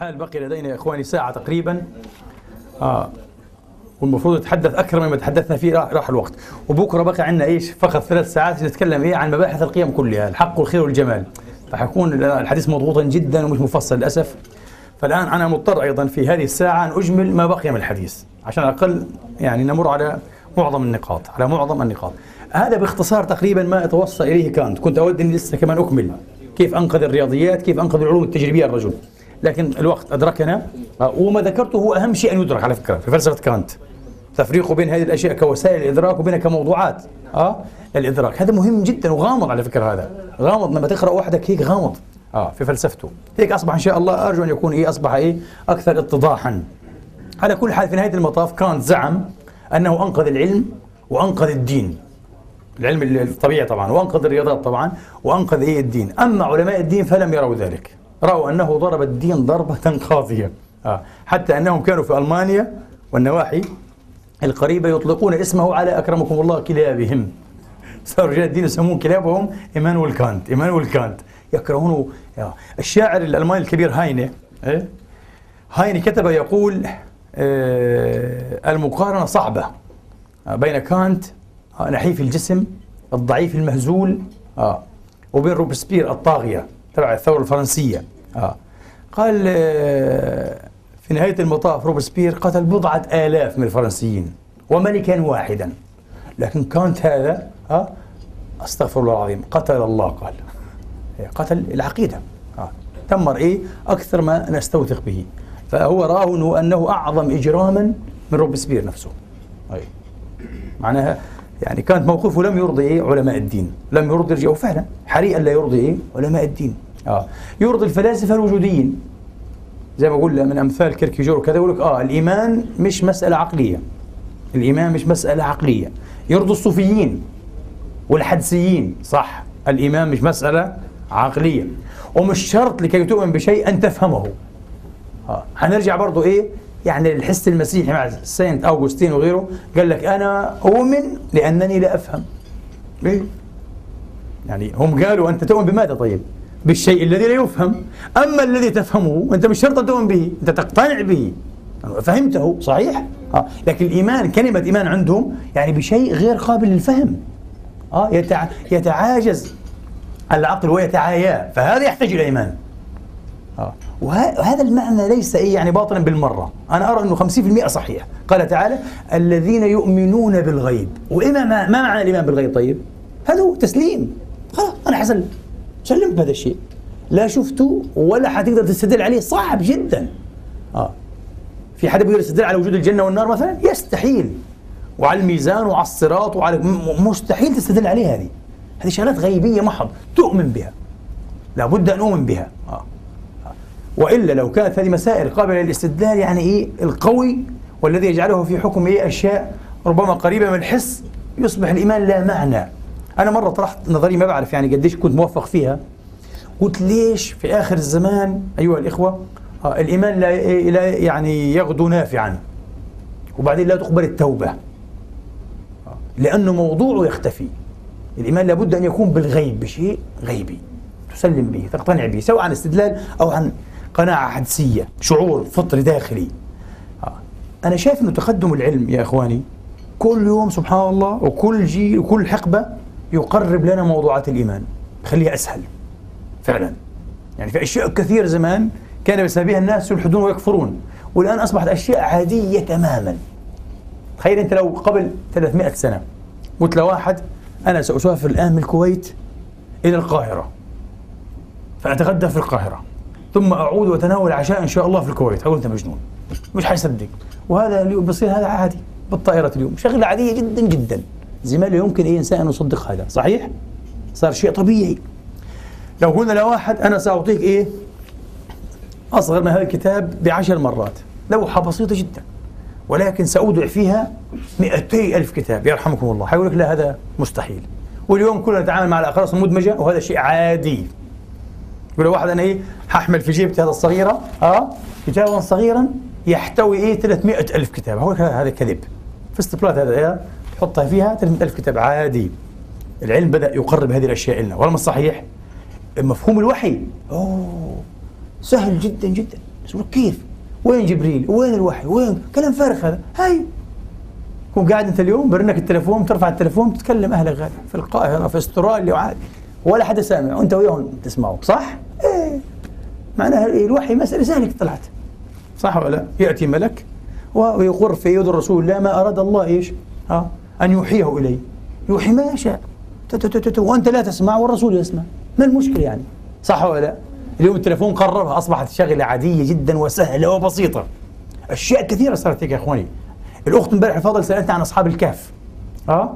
على كل حال بقي لدينا يا إخواني ساعة تقريبا. آه والمفروض نتحدث أكثر مما تحدثنا فيه راح, راح الوقت. وبكرة بقى عندنا إيش؟ فقط ثلاث ساعات نتكلم إيه عن مباحث القيم كلها الحق والخير والجمال. فحيكون الحديث مضغوطا جدا ومش مفصل للأسف. فالآن أنا مضطر أيضا في هذه الساعة أن أجمل ما بقي من الحديث عشان الأقل يعني نمر على معظم النقاط على معظم النقاط. هذا باختصار تقريبا ما اتوصل إليه كانت. كنت أود إني لسه كمان أكمل. كيف أنقذ الرياضيات؟ كيف أنقذ العلوم التجريبية الرجل لكن الوقت أدركنا. وما ذكرته هو أهم شيء أن يدرك على فكرة في فلسفة كانت. تفريق بين هذه الأشياء كوسائل الإدراك وبينها كموضوعات. آه الإدراك. هذا مهم جدا وغامض على فكرة هذا. غامض. لما تقرأ وحدك هيك غامض. آه في فلسفته. هيك أصبح إن شاء الله أرجو أن يكون إيه أصبح إيه؟ أكثر اتضاحا. على كل حال في نهاية المطاف كانت زعم أنه أنقذ العلم وأنقذ الدين. العلم الطبيعي طبعا وأنقذ الرياضات طبعا وأنقذ إيه الدين. أما علماء الدين فلم يروا ذلك. رأوا أنه ضرب الدين ضربة قاضية. آه. حتى أنهم كانوا في ألمانيا والنواحي القريبة يطلقون اسمه على أكرمكم الله كلابهم. صار رجال الدين يسمون كلابهم إيمانويل كانت. إيمانويل كانت. يكرهونه الشاعر الألماني الكبير هاينة إيه؟ هاينة كتب يقول آه المقارنة صعبة بين كانت آه نحيف الجسم الضعيف المهزول آه وبين روبسبير الطاغية. تبع الثورة الفرنسية. آه. قال آه في نهاية المطاف روبسبير قتل بضعة آلاف من الفرنسيين وملكا واحدا. لكن كانت هذا ها أستغفر الله العظيم قتل الله قال. قتل العقيدة. ها دمر إيه أكثر ما نستوثق به. فهو راه أنه أعظم إجراما من روبسبير نفسه. أي. معناها يعني كانت موقفه لم يرضي إيه علماء الدين. لم يرضي الرجال وفعلا حري ألا يرضي إيه علماء الدين. آه. يرضي الفلاسفة الوجوديين. زي ما بقول من أمثال كيركيجور وكذا يقول لك آه الإيمان مش مسألة عقلية. الإيمان مش مسألة عقلية. يرضوا الصوفيين والحدسيين صح. الإيمان مش مسألة عقلية. ومش شرط لكي تؤمن بشيء أن تفهمه. آه. هنرجع برضه إيه؟ يعني الحس المسيحي مع سينت اوغسطين وغيره. قال لك أنا أؤمن لأنني لا أفهم. ليه؟ يعني هم قالوا أنت تؤمن بماذا طيب؟ بالشيء الذي لا يفهم. أما الذي تفهمه أنت مش شرط تؤمن به أنت تقتنع به. فهمته صحيح. آه. لكن الإيمان كلمة إيمان عندهم يعني بشيء غير قابل للفهم. آه يتع... يتعاجز العقل ويتعايا فهذا يحتاج إلى إيمان. آه. وهذا المعنى ليس إيه يعني باطلا بالمرة. أنا أرى أنه 50% صحيح. قال تعالى الذين يؤمنون بالغيب. وإما ما, معنى الإيمان بالغيب طيب؟ هذا هو تسليم. خلاص أنا حسلم سلمت بهذا الشيء. لا شفته ولا حتقدر تستدل عليه صعب جدا. آه. في حدا بيقدر يستدل على وجود الجنة والنار مثلا؟ يستحيل. وعلى الميزان وعلى الصراط وعلى مستحيل تستدل عليه هذه. هذه شغلات غيبية محض. تؤمن بها. لابد أن أؤمن بها. آه. آه. وإلا لو كانت هذه مسائل قابلة للاستدلال يعني إيه؟ القوي والذي يجعله في حكم إيه أشياء ربما قريبة من الحس يصبح الإيمان لا معنى. أنا مرة طرحت نظريه ما بعرف يعني قديش كنت موفق فيها. قلت ليش في آخر الزمان أيها الإخوة آه الإيمان لا, يعني يغدو نافعا وبعدين لا تقبل التوبة. لأنه موضوعه يختفي. الإيمان لابد أن يكون بالغيب بشيء غيبي تسلم به تقتنع به سواء عن استدلال أو عن قناعة حدسية شعور فطري داخلي. آه أنا شايف إنه تقدم العلم يا إخواني كل يوم سبحان الله وكل جيل وكل حقبة يقرب لنا موضوعات الإيمان. يخليها أسهل. فعلا. يعني في أشياء كثيرة زمان كان بسببها الناس يلحدون ويكفرون. والآن أصبحت أشياء عادية تماما. تخيل أنت لو قبل 300 سنة قلت لواحد أنا سأسافر الآن من الكويت إلى القاهرة. فأتغدى في القاهرة. ثم أعود وأتناول عشاء إن شاء الله في الكويت. أقول أنت مجنون. مش حيصدق. وهذا اليوم بصير هذا عادي. بالطائرة اليوم. شغلة عادية جدا جدا. زي ما لا يمكن أي إنسان أن يصدق هذا صحيح؟ صار شيء طبيعي. لو قلنا لواحد أنا سأعطيك إيه؟ أصغر من هذا الكتاب بعشر مرات. لوحة بسيطة جدا. ولكن سأودع فيها 200 ألف كتاب يرحمكم الله. حيقول لك لا هذا مستحيل. واليوم كلنا نتعامل مع الأقراص المدمجة وهذا شيء عادي. يقول واحد أنا إيه؟ ححمل في جيبتي هذا الصغيرة أه كتابا صغيرا يحتوي إيه؟ 300 ألف كتاب. هو هذا كذب. في استبلات هذا تحطها فيها 300 ألف كتاب عادي. العلم بدأ يقرب هذه الأشياء لنا ولا صحيح؟ مفهوم الوحي. أوه سهل جدا جدا. كيف؟ وين جبريل؟ وين الوحي؟ وين؟ كلام فارغ هذا. هاي. كون قاعد أنت اليوم برنك التليفون ترفع التليفون تتكلم أهلك غالي في القاهرة في استراليا وعادي ولا حدا سامع. وأنت وياهم تسمعوا صح؟ إيه. معناها الوحي مسألة سهلة طلعت؟ صح ولا لا؟ يأتي ملك ويقر في يد الرسول لا ما أراد الله إيش؟ ها؟ أن يوحيه اليه يوحي ما يشاء. وأنت لا تسمع والرسول يسمع. ما المشكلة يعني؟ صح ولا لا؟ اليوم التليفون قربها أصبحت شغلة عادية جدا وسهلة وبسيطة. أشياء كثيرة صارت هيك يا إخواني. الأخت امبارح الفضل سألتني عن أصحاب الكهف. آه؟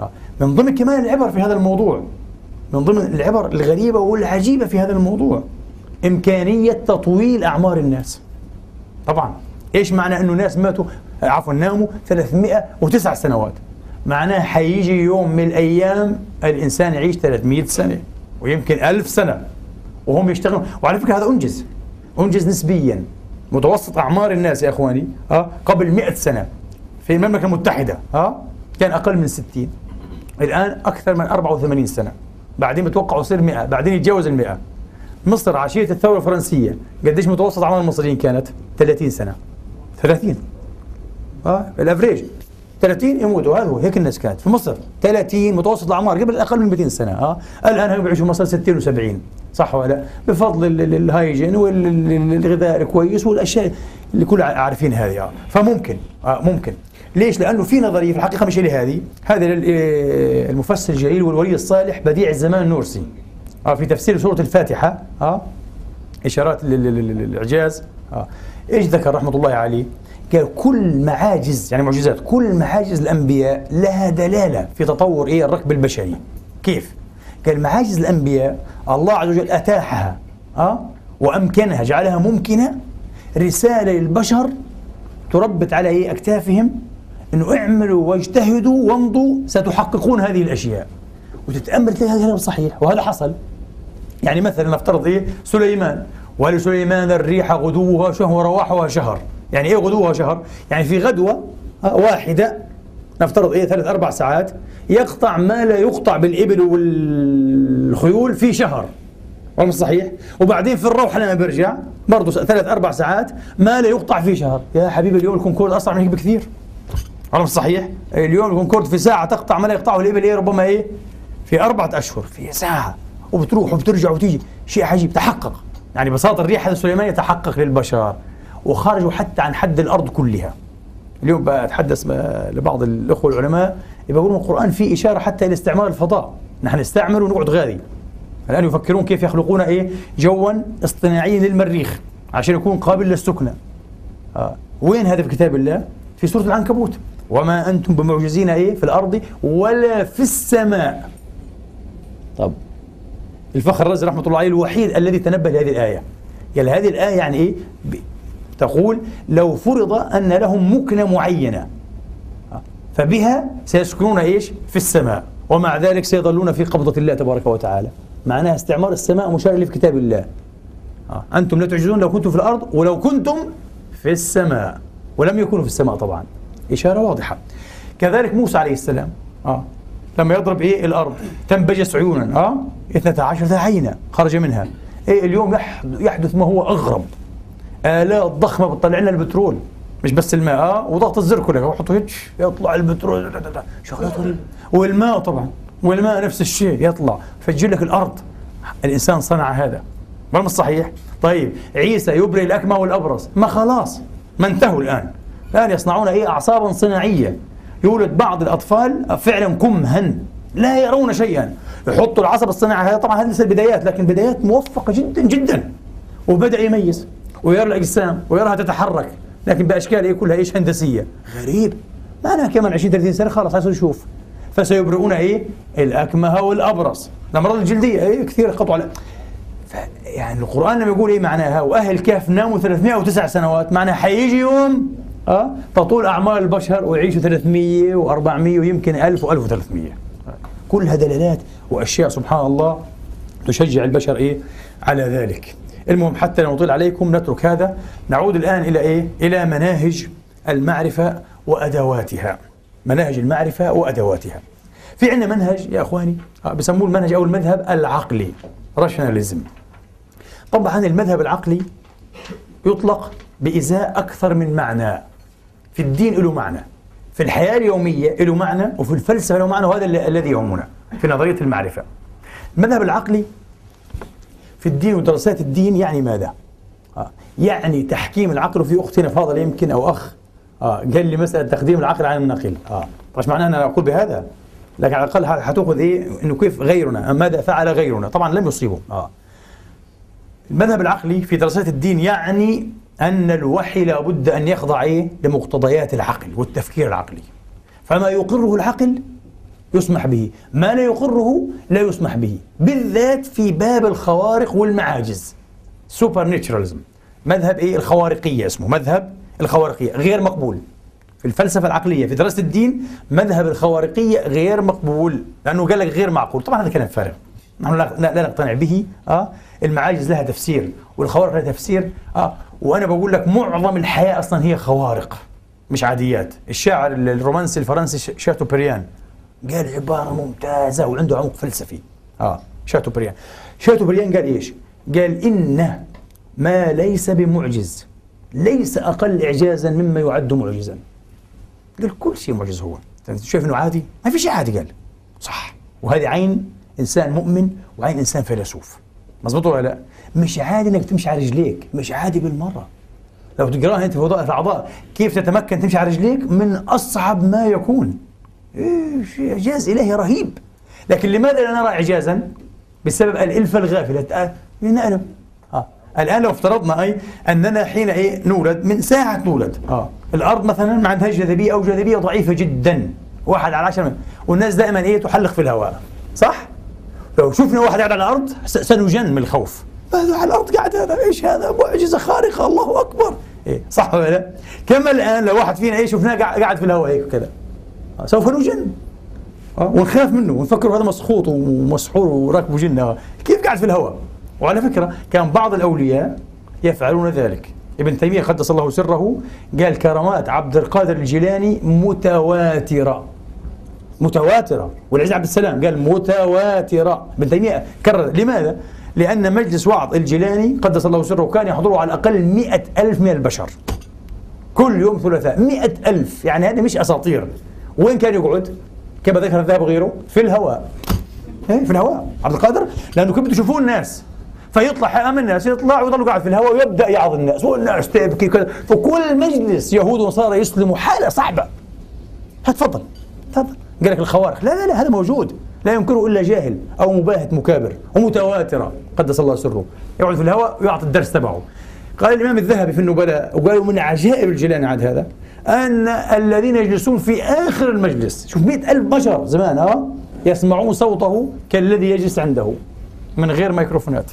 آه. من ضمن كمان العبر في هذا الموضوع من ضمن العبر الغريبة والعجيبة في هذا الموضوع إمكانية تطويل أعمار الناس. طبعا. إيش معنى إنه ناس ماتوا؟ عفوا ناموا 309 سنوات. معناه حيجي يوم من الأيام الإنسان يعيش 300 سنة ويمكن ألف سنة وهم يشتغلون. وعلى فكرة هذا أنجز أنجز نسبيا. متوسط أعمار الناس يا إخواني ها قبل 100 سنة في المملكة المتحدة ها كان أقل من 60 الآن أكثر من 84 سنة. بعدين بتوقعوا يصير 100 بعدين يتجاوز ال 100 مصر عشية الثورة الفرنسية. قديش متوسط أعمار المصريين كانت؟ 30 سنة. 30 ها ال average. 30 يموتوا هذا هو هيك الناس كانت في مصر 30 متوسط الأعمار قبل أقل من 200 سنة ها الآن هم بيعيشوا مصر 60 و70 صح ولا لا؟ بفضل ال hygiene والغذاء الكويس والأشياء اللي كلها عارفين هذه آه. فممكن آه ممكن ليش؟ لأنه في نظرية في الحقيقة مش لي هذه هذا آه، المفسر الجليل والولي الصالح بديع الزمان النورسي آه في تفسير سورة الفاتحة آه إشارات للإعجاز آه إيش ذكر رحمة الله عليه؟ قال كل معاجز يعني معجزات كل معاجز الأنبياء لها دلالة في تطور إيه؟ الركب البشري. كيف؟ قال معاجز الأنبياء الله عز وجل أتاحها آه؟ وأمكنها جعلها ممكنة رسالة للبشر تربت على إيه؟ أكتافهم إنه اعملوا واجتهدوا وامضوا ستحققون هذه الأشياء. وتتأمل تلاقي هذا صحيح وهذا حصل. يعني مثلا نفترض إيه؟ سليمان. ولسليمان الريح غدوها شهر ورواحها شهر. يعني إيه غدوها شهر. يعني في غدوة واحدة نفترض إيه ثلاث أربع ساعات يقطع ما لا يقطع بالإبل والخيول في شهر. ولا صحيح؟ وبعدين في الروح لما بيرجع برضه ثلاث أربع ساعات ما لا يقطع في شهر. يا حبيبي اليوم الكونكورد اسرع من هيك بكثير ولا صحيح؟ اليوم الكونكورد في ساعة تقطع ما لا يقطعه الإبل إيه ربما إيه؟ في أربعة أشهر في ساعة. وبتروح وبترجع وتيجي. شيء عجيب. تحقق. يعني بساط الريح هذا سليمان يتحقق للبشر. وخرجوا حتى عن حد الأرض كلها. اليوم بتحدث لبعض الأخوة العلماء يقولون القرآن فيه إشارة حتى لاستعمار الفضاء. نحن نستعمل ونقعد غادي. الآن يفكرون كيف يخلقون إيه؟ جوا اصطناعيا للمريخ عشان يكون قابل للسكنة. آه. وين هذا في كتاب الله؟ في سورة العنكبوت. وما أنتم بمعجزين إيه؟ في الأرض ولا في السماء. طب الفخر الرازي رحمة الله عليه الوحيد الذي تنبه لهذه الآية. قال هذه الآية يعني إيه؟ تقول لو فرض أن لهم مكنة معينة فبها سيسكنون إيش؟ في السماء ومع ذلك سيظلون في قبضة الله تبارك وتعالى. معناها استعمار السماء مشار في كتاب الله. أنتم لا تعجزون لو كنتم في الأرض ولو كنتم في السماء ولم يكونوا في السماء طبعا. إشارة واضحة. كذلك موسى عليه السلام آه. لما يضرب إيه؟ الأرض تنبجس عيونا آه 12 عينا خرج منها. إيه؟ اليوم يحدث ما هو أغرب. آلات ضخمة بتطلع لنا البترول. مش بس الماء آه وضغط الزر كله. يحطوا هيك يطلع البترول. شغلات غريبة والماء طبعا. والماء نفس الشيء يطلع. فجر لك الأرض. الإنسان صنع هذا. ما مش صحيح؟ طيب عيسى يبرئ الاكمى والأبرص. ما خلاص ما انتهوا الآن. الآن يصنعون إيه اعصابا صناعية. يولد بعض الأطفال فعلا كمها. لا يرون شيئا. يحطوا العصب الصناعي هذا. طبعا هذه لسه البدايات لكن بدايات موفقة جدا جدا. وبدأ يميز. ويرى الأجسام ويراها تتحرك لكن بأشكال إيه كلها إيش؟ هندسية. غريب. معناها كمان 20 30 سنة خلاص حيصير يشوف فسيبرئون إيه؟ الأكمه والأبرص. الأمراض الجلدية. إيه؟ كثير خطوا على يعني القرآن لما يقول إيه معناها؟ وأهل الكهف ناموا 309 سنوات. معناها حيجي يوم أه؟ تطول أعمار البشر ويعيشوا 300 و400 ويمكن 1000 و1300 كلها دلالات وأشياء سبحان الله تشجع البشر إيه؟ على ذلك. المهم حتى لا نطيل عليكم نترك هذا. نعود الآن إلى إيه؟ إلى مناهج المعرفة وأدواتها. مناهج المعرفة وأدواتها. في عندنا منهج يا أخواني آه، بسموه المنهج أو المذهب العقلي راشناليزم طبعا المذهب العقلي يطلق بإزاء أكثر من معنى. في الدين له معنى في الحياة اليومية له معنى وفي الفلسفة له معنى وهذا الذي يهمنا في نظرية المعرفة. المذهب العقلي في الدين ودراسات الدين يعني ماذا؟ آه. يعني تحكيم العقل وفي أختنا فاضل يمكن أو أخ. آه. قال لي مسألة تقديم العقل على النقل آه. مش معناه أنا أقول بهذا. لكن على الأقل حتأخذ إيه؟ إنه كيف غيرنا ماذا فعل غيرنا. طبعا لم يصيبه. آه. المذهب العقلي في دراسات الدين يعني أن الوحي لابد أن يخضع إيه؟ لمقتضيات العقل والتفكير العقلي. فما يقره العقل يسمح به. ما لا يقره لا يسمح به. بالذات في باب الخوارق والمعاجز. سوبر نيتشراليزم مذهب إيه؟ الخوارقية اسمه. مذهب الخوارقية. غير مقبول. في الفلسفة العقلية في دراسة الدين مذهب الخوارقية غير مقبول. لأنه قال لك غير معقول. طبعا هذا كلام فارغ. نحن لا نقتنع به. آه؟ المعاجز لها تفسير والخوارق لها تفسير. آه؟ وأنا بقول لك معظم الحياة أصلا هي خوارق مش عاديات. الشاعر الرومانسي الفرنسي شاتوبريان قال عبارة ممتازة وعنده عمق فلسفي. آه شاتوبريان. شاتوبريان قال إيش؟ قال إن ما ليس بمعجز ليس أقل اعجازا مما يعد معجزا. قال كل شيء معجز هو. شايف إنه عادي؟ ما في شيء عادي قال. صح. وهذه عين إنسان مؤمن وعين إنسان فيلسوف. مظبوط ولا لا؟ مش عادي إنك تمشي على رجليك، مش عادي بالمرة. لو تقراها أنت في وظائف الاعضاء كيف تتمكن تمشي على رجليك؟ من أصعب ما يكون. إيش إعجاز إلهي رهيب. لكن لماذا لا نرى اعجازا؟ بسبب الإلفة الغافلة لنعلم آه. الآن لو افترضنا أي أننا حين إيه نولد من ساعة نولد آه الأرض مثلا ما عندهاش جاذبية أو جاذبية ضعيفة جدا واحد على عشرة والناس دائما إيه تحلق في الهواء صح؟ لو شفنا واحد قاعد على الأرض سنجن من الخوف هذا على الأرض قاعد هذا إيش هذا معجزة خارقة الله أكبر إيه صح ولا لا؟ كما الآن لو واحد فينا إيه شفناه قاعد في الهواء هيك كذا سوف نجن. آه، ونخاف منه ونفكر هذا مسخوط ومسحور وراكبه جنة. كيف قاعد في الهواء؟ وعلى فكرة كان بعض الأولياء يفعلون ذلك. ابن تيمية قدس الله سره قال كرامات عبد القادر الجيلاني متواترة. متواترة. والعز عبد السلام قال متواترة. ابن تيمية كرر. لماذا؟ لأن مجلس وعظ الجيلاني قدس الله سره كان يحضره على الأقل مئة ألف من البشر. كل يوم ثلاثاء. مئة ألف. يعني هذه مش أساطير. وين كان يقعد؟ كما ذكر الذهب وغيره في الهواء. إيه في الهواء. عبد القادر؟ لأنه كيف بده يشوفون الناس. فيطلع حامل الناس يطلع ويضل قاعد في الهواء ويبدأ يعظ الناس. والناس تبكي كذا. فكل مجلس يهود ونصارى يسلموا حالة صعبة. تفضل. تفضل. قال لك الخوارق. لا لا لا هذا موجود. لا ينكره إلا جاهل أو مباهت مكابر ومتواتره قدس الله سره. يقعد في الهواء ويعطي الدرس تبعه. قال الإمام الذهبي في النبلاء وقالوا من عجائب الجيلاني عاد هذا. أن الذين يجلسون في آخر المجلس. شوف مئة ألف بشر زمان آه يسمعون صوته كالذي يجلس عنده من غير ميكروفونات.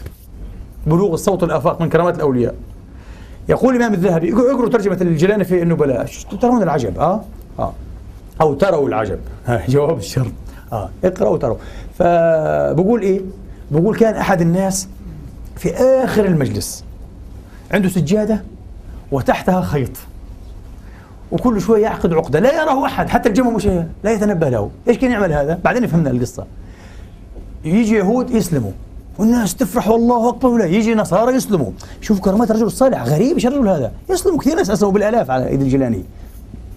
بلوغ الصوت الافاق من كرامات الأولياء. يقول الإمام الذهبي اقروا ترجمة الجيلاني في النبلاء. ترون العجب آه آه أو تروا العجب. جواب الشرط. آه اقرأوا تروا فبقول إيه؟ بقول كان أحد الناس في آخر المجلس عنده سجادة وتحتها خيط. وكل شوية يعقد عقدة. لا يراه أحد حتى الجمع مش لا يتنبه له. إيش كان يعمل هذا؟ بعدين فهمنا القصة. يجي يهود يسلموا. والناس تفرح والله أكبر ولا يجي نصارى يسلموا. شوف كرامات الرجل الصالح غريب إيش الرجل هذا؟ يسلموا كثير ناس اسلموا بالآلاف على إيد الجيلاني.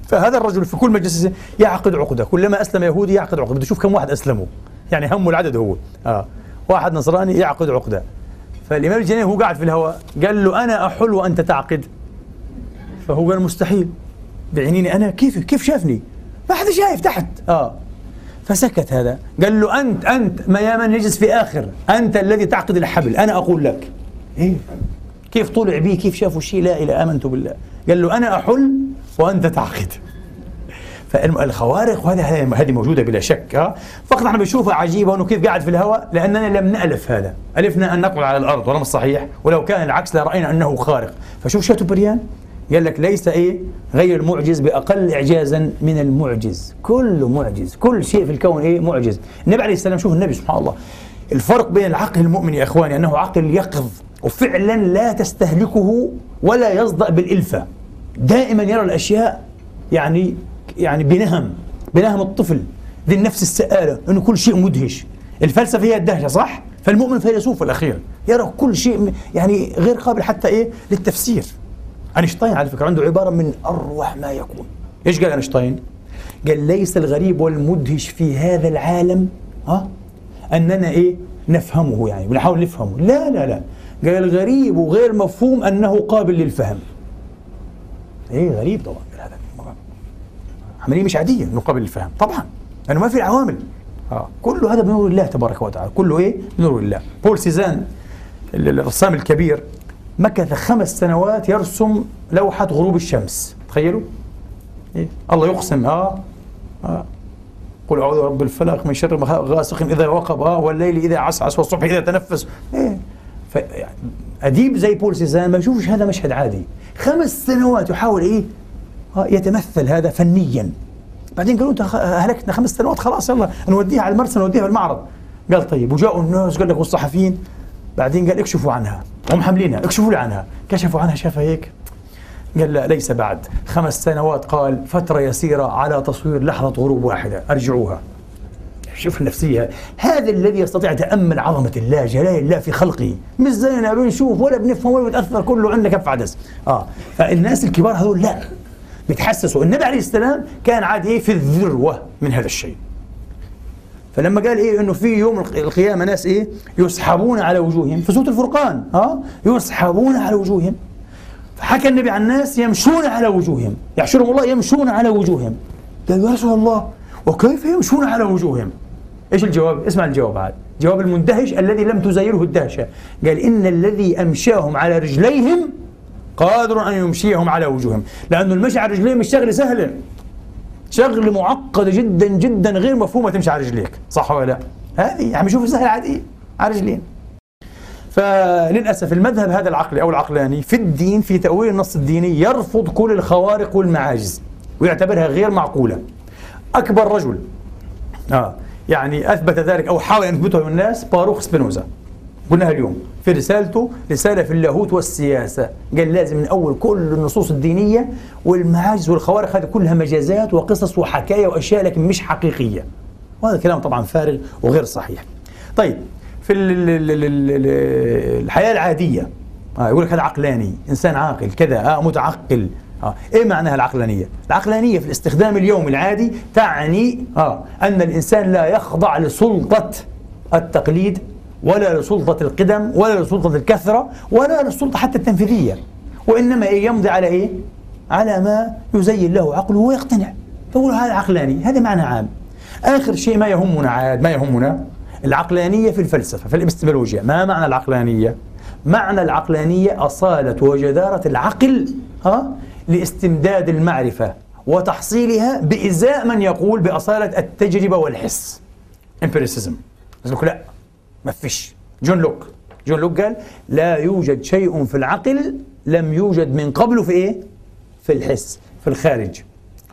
فهذا الرجل في كل مجلس يعقد عقدة. كلما أسلم يهودي يعقد عقدة. بده يشوف كم واحد أسلموا. يعني همه العدد هو. آه. واحد نصراني يعقد عقدة. فالإمام الجنين هو قاعد في الهواء قال له أنا أحل وأنت تعقد. فهو قال مستحيل. بعينيني أنا كيف كيف شافني؟ ما حدا شايف تحت. آه. فسكت هذا. قال له أنت أنت ما يا من يجلس في آخر. أنت الذي تعقد الحبل. أنا أقول لك. إيه؟ كيف طلع بي؟ كيف شافوا شيء لا إله آمنت بالله. قال له أنا أحل وأنت تعقد. فالخوارق وهذا هذه موجودة بلا شك. فقط إحنا بنشوفها عجيبه انه كيف قاعد في الهواء؟ لأننا لم نألف هذا. ألفنا أن نقول على الأرض ولا مش صحيح. ولو كان العكس لرأينا أنه خارق. فشوف شاتوبريان قال لك ليس إيه؟ غير المعجز بأقل اعجازا من المعجز. كله معجز كل شيء في الكون إيه؟ معجز. النبي عليه السلام شوف النبي سبحان الله الفرق بين العقل المؤمن يا إخواني أنه عقل يقظ وفعلا لا تستهلكه ولا يصدأ بالإلفة. دائما يرى الأشياء يعني يعني بنهم بنهم الطفل ذي النفس السآلة أنه كل شيء مدهش. الفلسفة هي الدهشة صح؟ فالمؤمن فيلسوف في الأخير يرى كل شيء يعني غير قابل حتى إيه؟ للتفسير. أينشتاين على فكرة عنده عبارة من أروع ما يكون. إيش قال أينشتاين؟ قال ليس الغريب والمدهش في هذا العالم ها؟ أننا إيه؟ نفهمه يعني ونحاول نفهمه. لا لا لا. قال الغريب وغير مفهوم أنه قابل للفهم. إيه غريب طبعا هذا عملية مش عادية أنه قابل للفهم. طبعا. لأنه ما في عوامل. آه. كله هذا بنور الله تبارك وتعالى. كله إيه؟ بنور الله. بول سيزان الرسام الكبير مكث خمس سنوات يرسم لوحة غروب الشمس. تخيلوا؟ إيه؟ الله يقسم. آه, آه. قل أعوذ برب الفلق من شر غاسق إذا وقب. آه. والليل إذا عسعس والصبح إذا تنفس. إيه. ف أديب زي بول سيزان ما يشوفش هذا مشهد عادي. خمس سنوات يحاول إيه؟ آه يتمثل هذا فنيا. بعدين قالوا أنت هلكتنا خمس سنوات خلاص يلا نوديها على المرسى نوديها في المعرض. قال طيب وجاءوا الناس قال لك والصحفيين بعدين قال اكشفوا عنها. هم حاملينها. اكشفوا لي عنها. كشفوا عنها شافها هيك؟ قال لا ليس بعد. خمس سنوات قال فترة يسيرة على تصوير لحظة غروب واحدة. أرجعوها. شوف النفسية هذا الذي يستطيع يتأمل عظمة الله جلال الله في خلقه. مش زينا بنشوف ولا بنفهم ولا بنتأثر كله عندنا كف عدس. آه. فالناس الكبار هذول لا. بيتحسسوا النبي عليه السلام كان عاد إيه في الذروة من هذا الشيء. فلما قال إيه إنه في يوم القيامة ناس إيه يسحبون على وجوههم في سورة الفرقان ها؟ يسحبون على وجوههم. فحكى النبي عن الناس يمشون على وجوههم. يحشرهم الله يمشون على وجوههم. قال يا رسول الله وكيف يمشون على وجوههم؟ إيش الجواب؟ اسمع الجواب هذا. جواب المندهش الذي لم تزايره الدهشة. قال إن الذي أمشاهم على رجليهم قادر أن يمشيهم على وجوههم. لأنه المشي على رجليهم مش شغله سهلة. شغله معقده جدا جدا غير مفهومه تمشي على رجليك. صح ولا لا؟ هذه عم يشوف سهل عادي على رجلين. فللأسف المذهب هذا العقلي أو العقلاني في الدين في تأويل النص الديني يرفض كل الخوارق والمعاجز ويعتبرها غير معقولة. أكبر رجل آه يعني أثبت ذلك أو حاول أن يثبته للناس باروخ سبينوزا. قلناها اليوم. في رسالته رسالة في اللاهوت والسياسة قال لازم من أول كل النصوص الدينية والمعاجز والخوارق هذه كلها مجازات وقصص وحكاية وأشياء لكن مش حقيقية وهذا كلام طبعا فارغ وغير صحيح طيب في الحياة العادية آه يقول لك هذا عقلاني إنسان عاقل كذا آه متعقل آه. إيه معناها العقلانية؟ العقلانية في الاستخدام اليومي العادي تعني آه أن الإنسان لا يخضع لسلطة التقليد ولا لسلطة القدم ولا لسلطة الكثرة ولا للسلطة حتى التنفيذية. وإنما يمضي على إيه؟ على ما يزين له عقله ويقتنع. فهو هذا عقلاني هذا معنى عام. آخر شيء ما يهمنا عاد ما يهمنا العقلانية في الفلسفة في الإبستمولوجيا ما معنى العقلانية؟ معنى العقلانية أصالة وجدارة العقل ها؟ لاستمداد المعرفة وتحصيلها بإزاء من يقول بأصالة التجربة والحس. empiricism لا. ما فيش. جون لوك. جون لوك قال لا يوجد شيء في العقل لم يوجد من قبله في إيه؟ في الحس في الخارج.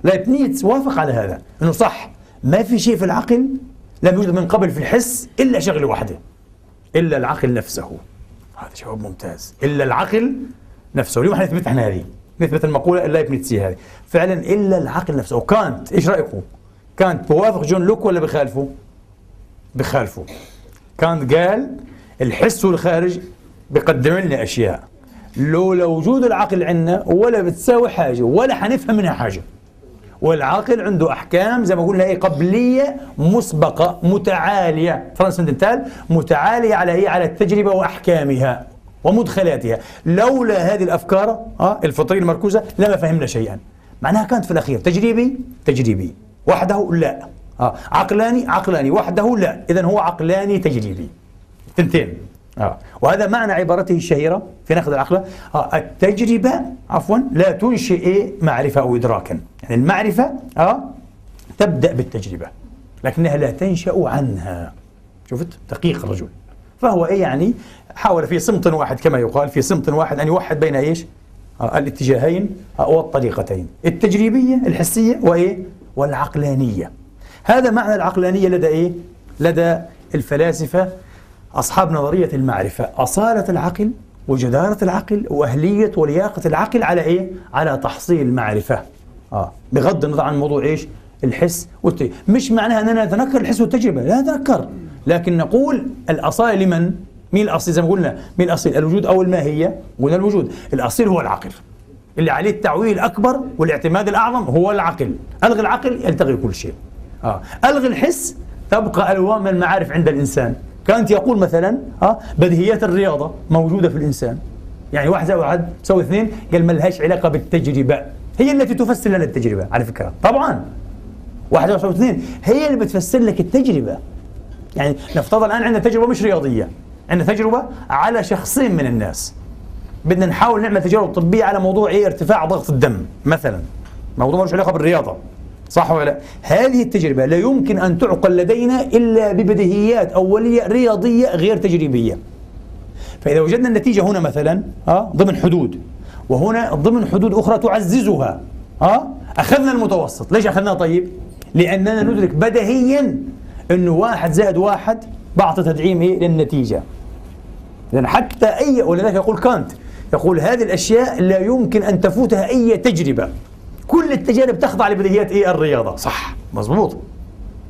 لايبنيتس وافق على هذا إنه صح. ما في شيء في العقل لم يوجد من قبل في الحس إلا شغلة واحدة إلا العقل نفسه. هذا جواب ممتاز. إلا العقل نفسه. اليوم حنثبت إحنا هذه نثبت المقولة اللايبنيتسية هذه. فعلا إلا العقل نفسه. وكانط إيش رأيكم؟ كانط بوافق جون لوك ولا بخالفه؟ بخالفه. كانط قال الحس والخارج بيقدم لنا أشياء. لولا وجود العقل عندنا ولا بتساوي حاجة ولا حنفهم منها حاجة. والعقل عنده أحكام زي ما قلنا إيه قبلية مسبقة متعالية. transcendental متعالية على إيه؟ على التجربة وأحكامها ومدخلاتها. لولا هذه الأفكار آه الفطريه المركوزة لما فهمنا شيئا. معناها كانت في الأخير تجريبي تجريبي. وحده لا. آه. عقلاني عقلاني وحده لا. إذا هو عقلاني تجريبي تنتين آه. وهذا معنى عبارته الشهيرة في نقد العقل. آه. التجربة عفوا لا تنشئ؟ معرفة أو إدراكا. يعني المعرفة آه تبدأ بالتجربة لكنها لا تنشأ عنها. شفت؟ دقيق الرجل. فهو إيه يعني؟ حاول في صمت واحد كما يقال في صمت واحد أن يوحد بين إيش؟ آه الاتجاهين آه والطريقتين. التجريبية الحسية وإيه؟ والعقلانية. هذا معنى العقلانية لدى إيه؟ لدى الفلاسفة أصحاب نظرية المعرفة. أصالة العقل وجدارة العقل وأهلية ولياقة العقل على إيه؟ على تحصيل المعرفة آه. بغض النظر عن موضوع إيش؟ الحس والتجربة. مش معناها أننا نتنكر الحس والتجربة. لا نتنكر لكن نقول الأصالة لمن؟ مين الأصيل؟ زي ما قلنا مين الأصيل؟ الوجود أو الماهية قلنا الوجود؟ الأصيل هو العقل. اللي عليه التعويل الأكبر والإعتماد الأعظم هو العقل. ألغي العقل يلتغي كل شيء. آه. ألغي الحس تبقى ألوان المعارف عند الإنسان. كانت يقول مثلا آه بديهيات الرياضة موجودة في الإنسان. يعني واحد زائد واحد تساوي اثنين قال ما لهاش علاقة بالتجربة. هي التي تفسر لنا التجربة على فكرة. طبعا. واحد يساوي اثنين هي اللي بتفسر لك التجربة. يعني نفترض الآن عندنا تجربة مش رياضية. عندنا تجربة على شخصين من الناس. بدنا نحاول نعمل تجارب طبية على موضوع إيه؟ ارتفاع ضغط الدم مثلا. موضوع ملوش علاقة بالرياضة. صح ولا لا؟ هذه التجربة لا يمكن أن تعقل لدينا إلا ببديهيات أولية رياضية غير تجريبية فإذا وجدنا النتيجة هنا مثلا ها ضمن حدود وهنا ضمن حدود أخرى تعززها ها أخذنا المتوسط ليش أخذناه طيب؟ لأننا ندرك بديهيا أنه واحد زائد واحد بعطي تدعيم إيه للنتيجة لأن حتى أي ولذلك يقول كانت يقول هذه الأشياء لا يمكن أن تفوتها أي تجربة كل التجارب تخضع لبديهيات إيه؟ الرياضة. صح. مضبوط.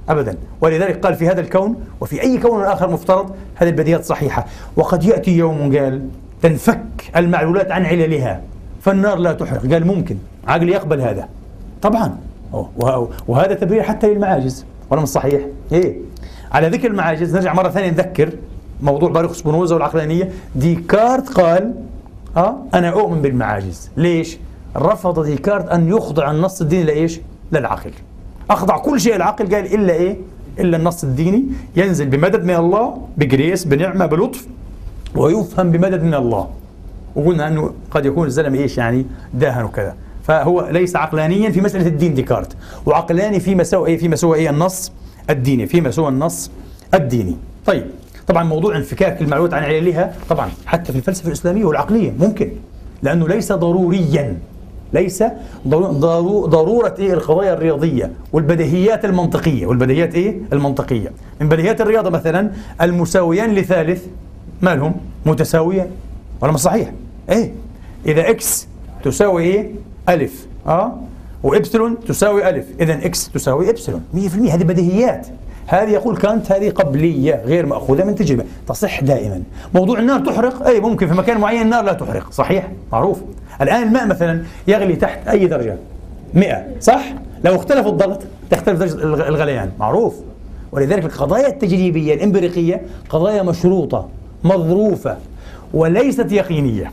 أبدا. ولذلك قال في هذا الكون وفي أي كون آخر مفترض هذه البديهيات صحيحة. وقد يأتي يوم قال تنفك المعلولات عن عللها فالنار لا تحرق. قال ممكن. عقل يقبل هذا. طبعا. وهذا تبرير حتى للمعاجز. ولا مش صحيح؟ إيه. على ذكر المعاجز نرجع مرة ثانية نذكر موضوع باروخ سبينوزا والعقلانية. ديكارت قال آه أنا أؤمن بالمعاجز. ليش؟ رفض ديكارت أن يخضع النص الديني لإيش؟ للعقل. أخضع كل شيء للعقل قال إلا إيه؟ إلا النص الديني. ينزل بمدد من الله ب grace بنعمة بلطف. ويفهم بمدد من الله. وقلنا أنه قد يكون الزلمة إيش يعني؟ داهن وكذا. فهو ليس عقلانيا في مسألة الدين ديكارت. وعقلاني فيما سوى إيه؟ فيما سوى إيه؟ النص الديني. فيما سوى النص الديني. طيب. طبعا موضوع انفكاك المعلومات عن عللها طبعا حتى في الفلسفة الإسلامية والعقلية ممكن. لأنه ليس ضروريا. ليس ضرورة إيه القضايا الرياضية والبديهيات المنطقية. والبديهيات إيه؟ المنطقية. من بديهيات الرياضة مثلا المساويان لثالث ما لهم؟ متساويان. ولا مش صحيح؟ إيه؟ إذا X تساوي إيه؟ ألف. أه؟ و Ypsilon تساوي ألف. إذا X تساوي Ypsilon. 100% هذه بديهيات. هذه يقول كانط هذه قبلية غير مأخوذة من تجربة. تصح دائما. موضوع النار تحرق؟ أي ممكن في مكان معين النار لا تحرق. صحيح؟ معروف. الآن الماء مثلا يغلي تحت أي درجة؟ 100 صح؟ لو اختلف الضغط تختلف درجة الغليان معروف. ولذلك القضايا التجريبية الإمبريقية قضايا مشروطة مظروفة وليست يقينية.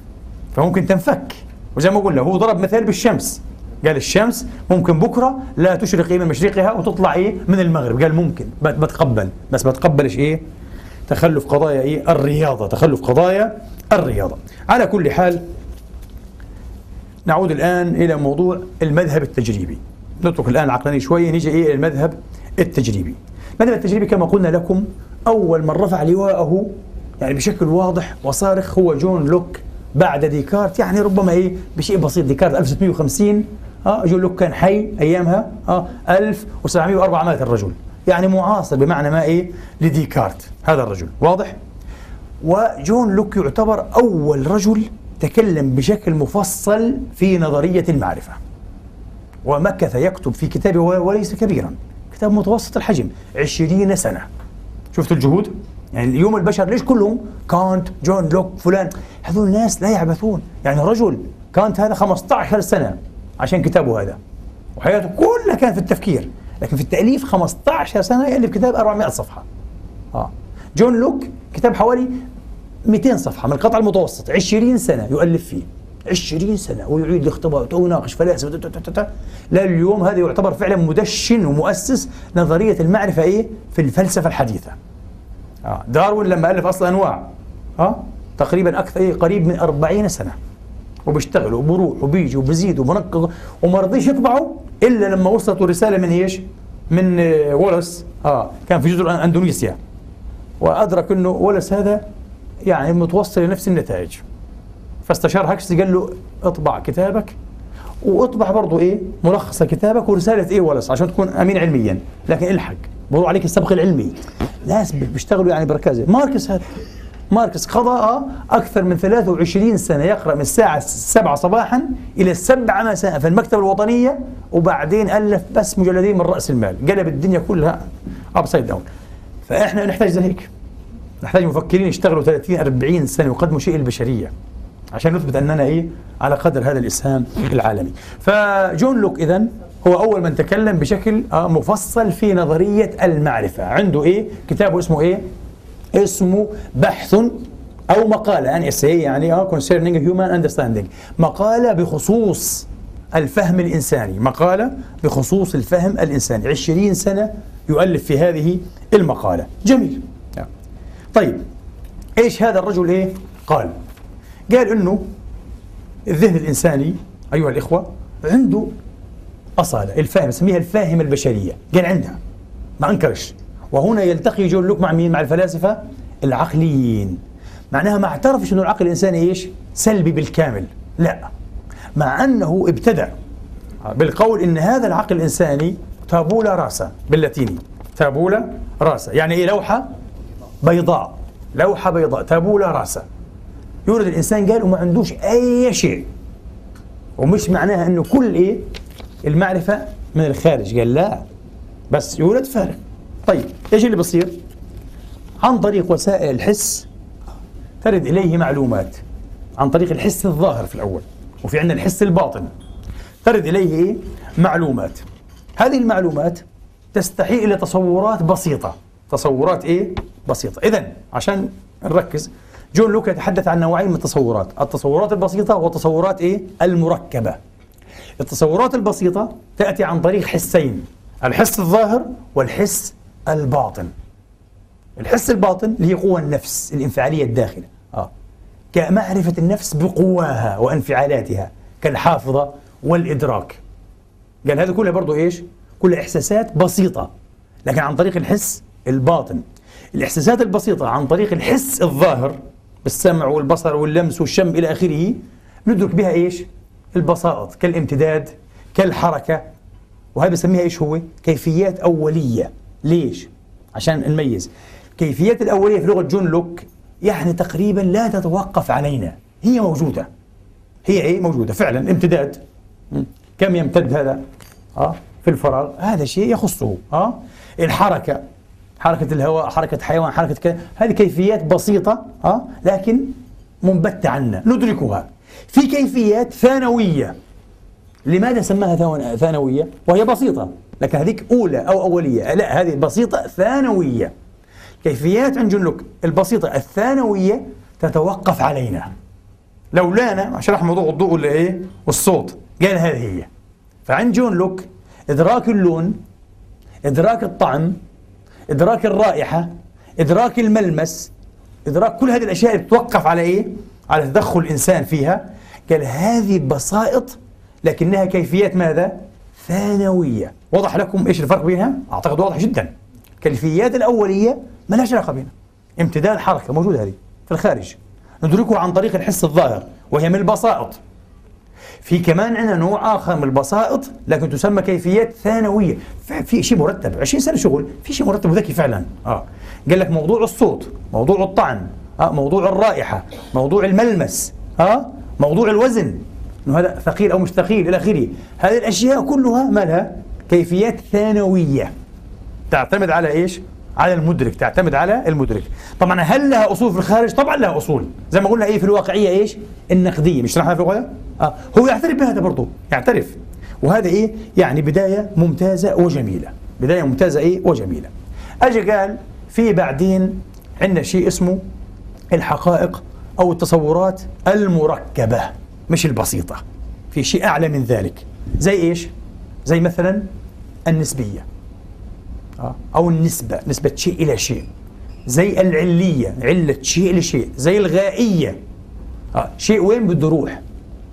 فممكن تنفك. وزي ما قلنا هو ضرب مثال بالشمس. قال الشمس ممكن بكرة لا تشرق من مشرقها وتطلع إيه؟ من المغرب. قال ممكن بتقبل. بس بتقبلش إيه؟ تخلف قضايا إيه؟ الرياضة. تخلف قضايا الرياضة. على كل حال نعود الآن إلى موضوع المذهب التجريبي. نترك الآن العقلاني شوية نيجي إلى المذهب التجريبي. المذهب التجريبي كما قلنا لكم أول من رفع لواءه يعني بشكل واضح وصارخ هو جون لوك بعد ديكارت. يعني ربما إيه بشيء بسيط. ديكارت 1650 آه جون لوك كان حي أيامها. آه 1704 مات الرجل. يعني معاصر بمعنى ما إيه؟ لديكارت. هذا الرجل. واضح؟ وجون لوك يعتبر أول رجل تكلم بشكل مفصل في نظرية المعرفة. ومكث يكتب في كتابه وليس كبيرا. كتاب متوسط الحجم عشرين سنة. شفت الجهود؟ يعني اليوم البشر ليش كلهم كانت جون لوك فلان؟ هذول الناس لا يعبثون. يعني رجل كانت هذا 15 سنة عشان كتابه هذا. وحياته كلها كانت في التفكير. لكن في التأليف 15 سنة يألف كتاب 400 صفحة. آه. جون لوك كتاب حوالي 200 صفحة من القطع المتوسط 20 سنة يؤلف فيه 20 سنة ويعيد الاختبارات ويناقش فلاسفة لا اليوم هذا يعتبر فعلا مدشن ومؤسس نظرية المعرفة إيه في الفلسفة الحديثة آه. داروين لما ألف أصل أنواع آه. تقريبا أكثر إيه قريب من 40 سنة وبيشتغل وبروح وبيجي وبزيد وبنقض وما رضيش يطبعوا إلا لما وصلته رسالة من إيش؟ من آه، ولس آه كان في جزر أندونيسيا وأدرك إنه ولس هذا يعني متوصل لنفس النتائج. فاستشار هاكس قال له اطبع كتابك واطبع برضه إيه؟ ملخص كتابك ورسالة إيه ولس عشان تكون أمين علميا. لكن الحق. برضو عليك السبق العلمي. ناس بيشتغلوا يعني بركازه ماركس هذا ماركس قضى أكثر من 23 سنة يقرأ من الساعة 7 صباحا إلى 7 مساء في المكتبة الوطنية وبعدين ألف بس مجلدين من رأس المال. قلب الدنيا كلها upside down فإحنا نحتاج زي هيك نحتاج مفكرين يشتغلوا 30 40 سنة ويقدموا شيء للبشرية عشان نثبت أننا إيه؟ على قدر هذا الإسهام العالمي فجون لوك اذا هو أول من تكلم بشكل آه، مفصل في نظرية المعرفة. عنده إيه؟ كتابه اسمه إيه؟ اسمه بحث أو مقالة يعني اسي يعني آه concerning human understanding. مقالة بخصوص الفهم الإنساني. مقالة بخصوص الفهم الإنساني. 20 سنة يؤلف في هذه المقالة. جميل. طيب إيش هذا الرجل إيه؟ قال قال إنه الذهن الإنساني أيها الإخوة عنده أصالة الفهم يسميها الفاهم البشرية قال عندها ما أنكرش. وهنا يلتقي جون لوك مع مين؟ مع الفلاسفة العقليين. معناها ما اعترفش إنه العقل الإنساني إيش؟ سلبي بالكامل. لا. مع أنه ابتدع بالقول إن هذا العقل الإنساني تابولا راسا باللاتيني تابولا راسا. يعني إيه لوحة؟ بيضاء لوحة بيضاء تابولا راسا. يولد الإنسان قال وما عندوش أي شيء. ومش معناها إنه كل إيه؟ المعرفة من الخارج. قال لا بس يولد فارغ. طيب إيش اللي بصير عن طريق وسائل الحس ترد إليه معلومات. عن طريق الحس الظاهر في الأول. وفي عندنا الحس الباطن. ترد إليه إيه معلومات. هذه المعلومات تستحيل إلى تصورات بسيطة. تصورات إيه؟ بسيطة. اذا عشان نركز جون لوك يتحدث عن نوعين من التصورات. التصورات البسيطة والتصورات إيه؟ المركبة. التصورات البسيطة تأتي عن طريق حسين الحس الظاهر والحس الباطن. الحس الباطن اللي هي قوة النفس الانفعالية الداخلة. آه. كمعرفة النفس بقواها وانفعالاتها كالحافظة والإدراك. قال هذا كلها برضو إيش؟ كلها إحساسات بسيطة لكن عن طريق الحس الباطن. الإحساسات البسيطة عن طريق الحس الظاهر بالسمع والبصر واللمس والشم إلى آخره ندرك بها إيش؟ البسائط كالامتداد كالحركة. وهذا بسميها إيش هو؟ كيفيات أولية. ليش؟ عشان نميز. كيفيات الأولية في لغة جون لوك يعني تقريبا لا تتوقف علينا. هي موجودة. هي إيه؟ موجودة. فعلا امتداد. كم يمتد هذا؟ آه في الفراغ. هذا شيء يخصه. آه الحركة. حركة الهواء حركة حيوان حركة كذا هذه كيفيات بسيطة أه؟ لكن منبتة عنا ندركها. في كيفيات ثانوية. لماذا سماها ثانوية؟ وهي بسيطة لكن هذيك أولى أو أولية. لا هذه بسيطة ثانوية. كيفيات عند جنلوك البسيطة الثانوية تتوقف علينا. لولانا شرح موضوع الضوء ولا إيه والصوت. قال هذه هي. فعند جون لوك إدراك اللون إدراك الطعم إدراك الرائحة إدراك الملمس إدراك كل هذه الأشياء تتوقف على إيه؟ على تدخل الإنسان فيها قال هذه بسائط لكنها كيفيات ماذا؟ ثانوية وضح لكم إيش الفرق بينها؟ أعتقد واضح جدا الكيفيات الأولية ما لهاش علاقة بينها امتداد حركة موجودة هذه في الخارج ندركه عن طريق الحس الظاهر وهي من البسائط في كمان عندنا نوع آخر من البسائط لكن تسمى كيفيات ثانوية. في شيء مرتب 20 سنة شغل في شيء مرتب وذكي فعلا. آه. قال لك موضوع الصوت موضوع الطعم آه. موضوع الرائحة موضوع الملمس آه. موضوع الوزن. إنه هذا ثقيل أو مش ثقيل إلى آخره. هذه الأشياء كلها ما لها كيفيات ثانوية. تعتمد على إيش؟ على المدرك تعتمد على المدرك. طبعا هل لها أصول في الخارج؟ طبعا لها أصول. زي ما قلنا إيه في الواقعية إيش؟ النقدية. مش شرحنا في الغايه آه. هو يعترف بهذا برضه يعترف. وهذا إيه؟ يعني بداية ممتازة وجميلة. بداية ممتازة إيه؟ وجميلة. اجى قال في بعدين عندنا شيء اسمه الحقائق أو التصورات المركبة مش البسيطة. في شيء أعلى من ذلك. زي إيش؟ زي مثلا النسبية. أو النسبة نسبة شيء إلى شيء زي العلية علة شيء لشيء زي الغائية آه. شيء وين بده يروح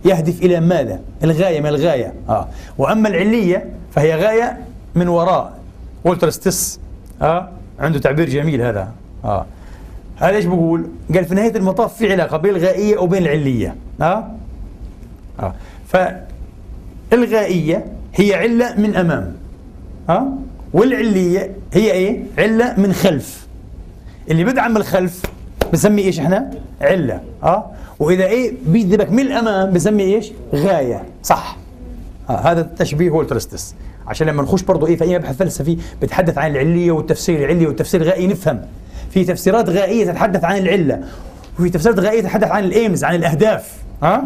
يهدف إلى ماذا الغاية ما الغاية آه. وأما العلية فهي غاية من وراء والتر ستيس آه. عنده تعبير جميل هذا آه. هذا إيش بقول؟ قال في نهاية المطاف في علاقة بين الغائية وبين العلية آه. آه. فالغائية هي علة من أمام آه. والعلية هي إيه؟ علة من خلف. اللي بدعم الخلف بسمي إيش إحنا؟ علة. آه؟ وإذا إيه؟ بيجذبك من الأمام بسمي إيش؟ غاية. صح. آه هذا التشبيه هو الترستس. عشان لما نخش برضه إيه؟ في أي مبحث فلسفي بتحدث عن العلية والتفسير العلي والتفسير الغائي نفهم. في تفسيرات غائية تتحدث عن العلة وفي تفسيرات غائية تتحدث عن الإيمز عن الأهداف. ها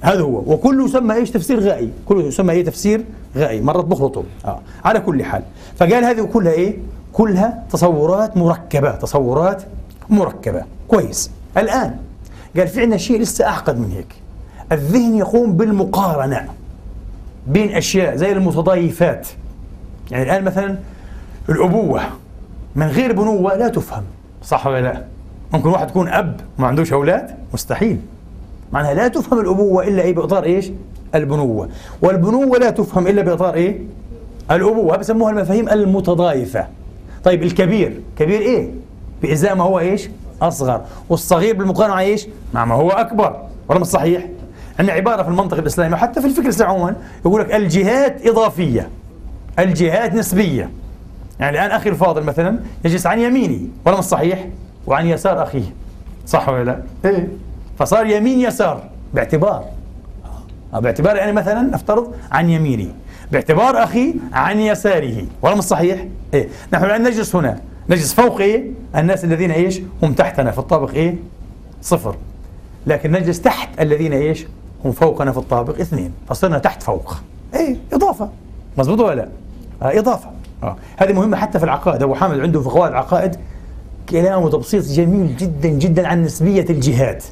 هذا هو. وكله يسمى إيش؟ تفسير غائي. كله يسمى إيه؟ تفسير غائي. مرات بخلطوا آه. على كل حال. فقال هذه كلها إيه؟ كلها تصورات مركبة. تصورات مركبة. كويس. الآن قال في عندنا شيء لسه أعقد من هيك. الذهن يقوم بالمقارنة بين أشياء زي المتضايفات. يعني الآن مثلا الأبوة من غير بنوة لا تفهم. صح ولا لا؟ ممكن واحد يكون أب ما عندوش أولاد؟ مستحيل. معناها لا تفهم الأبوة إلا إيه؟ بإطار إيش؟ البنوة. والبنوة لا تفهم إلا بإطار إيه؟ الأبوة. بسموها المفاهيم المتضايفة. طيب الكبير. كبير إيه؟ بإزاء ما هو إيش؟ أصغر. والصغير بالمقارنة مع إيش؟ مع ما هو أكبر. ولا مش صحيح؟ عندنا عبارة في المنطق الإسلامي وحتى في الفكر عموما يقول لك الجهات إضافية. الجهات نسبية. يعني الآن أخي الفاضل مثلا يجلس عن يميني. ولا مش صحيح؟ وعن يسار أخيه. صح ولا لا؟ إيه. فصار يمين يسار باعتبار آه، باعتبار يعني مثلا نفترض عن يميني باعتبار أخي عن يساره ولا مش صحيح؟ إيه نحن الآن نجلس هنا نجلس فوق إيه؟ الناس الذين إيش؟ هم تحتنا في الطابق إيه؟ صفر لكن نجلس تحت الذين إيش؟ هم فوقنا في الطابق اثنين فصرنا تحت فوق إيه إضافة مضبوط ولا لا؟ آه إضافة آه. هذه مهمة حتى في العقائد أبو حامد عنده في قواعد العقائد كلام وتبسيط جميل جدا جدا عن نسبية الجهات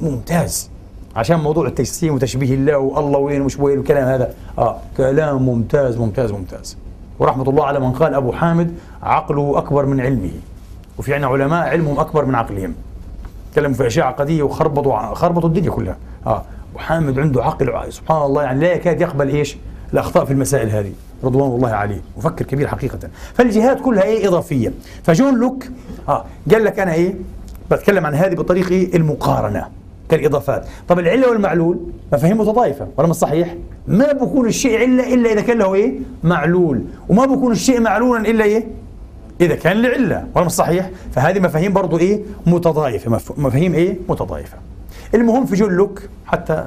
ممتاز. عشان موضوع التجسيم وتشبيه الله والله وين ومش وين والكلام هذا. آه كلام ممتاز ممتاز ممتاز. ورحمة الله على من قال أبو حامد عقله أكبر من علمه. وفي عندنا علماء علمهم أكبر من عقلهم. تكلموا في أشياء عقدية وخربطوا خربطوا الدنيا كلها. آه أبو حامد عنده عقل سبحان الله يعني لا يكاد يقبل إيش؟ الأخطاء في المسائل هذه. رضوان الله عليه. مفكر كبير حقيقة. فالجهات كلها إيه؟ إضافية. فجون لوك آه قال لك أنا إيه؟ بتكلم عن هذه بطريقة إيه المقارنة. كالإضافات. طب العلة والمعلول؟ مفاهيم متضايفة ولا مش صحيح؟ ما بكون الشيء علة إلا إذا كان له إيه؟ معلول. وما بكون الشيء معلولا إلا إيه؟ إذا كان لعلة. ولا مش صحيح؟ فهذه مفاهيم برضو إيه؟ متضايفة. مفاهيم إيه؟ متضايفة. المهم في جول لوك حتى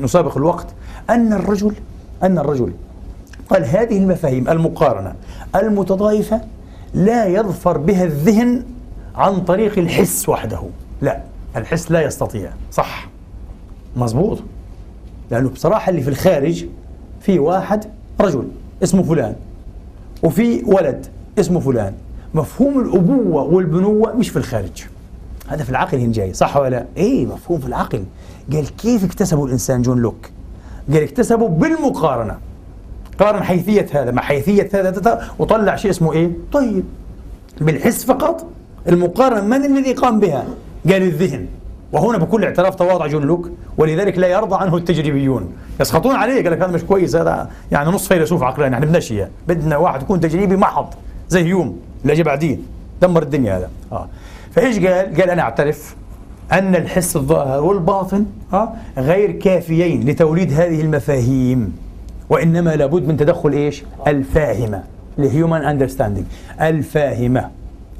نسابق الوقت أن الرجل أن الرجل قال هذه المفاهيم المقارنة المتضايفة لا يظفر بها الذهن عن طريق الحس وحده. لا. الحس لا يستطيع. صح. مزبوط لأنه بصراحة اللي في الخارج في واحد رجل اسمه فلان وفي ولد اسمه فلان. مفهوم الأبوة والبنوة مش في الخارج. هذا في العقل هنا جاي صح ولا لا؟ إيه مفهوم في العقل. قال كيف اكتسبه الإنسان جون لوك؟ قال اكتسبه بالمقارنة. قارن حيثية هذا مع حيثية هذا وطلع شيء اسمه إيه؟ طيب. بالحس فقط. المقارنة من الذي قام بها؟ قال الذهن. وهنا بكل اعتراف تواضع جون لوك ولذلك لا يرضى عنه التجريبيون. يسخطون عليه قال لك هذا مش كويس هذا يعني نص فيلسوف عقلاني إحنا بدناش اياه بدنا واحد يكون تجريبي محض زي هيوم اللي اجى بعدين دمر الدنيا هذا. آه. فإيش قال؟ قال أنا أعترف أن الحس الظاهر والباطن آه غير كافيين لتوليد هذه المفاهيم وإنما لابد من تدخل إيش؟ الفاهمة ال human understanding الفاهمة.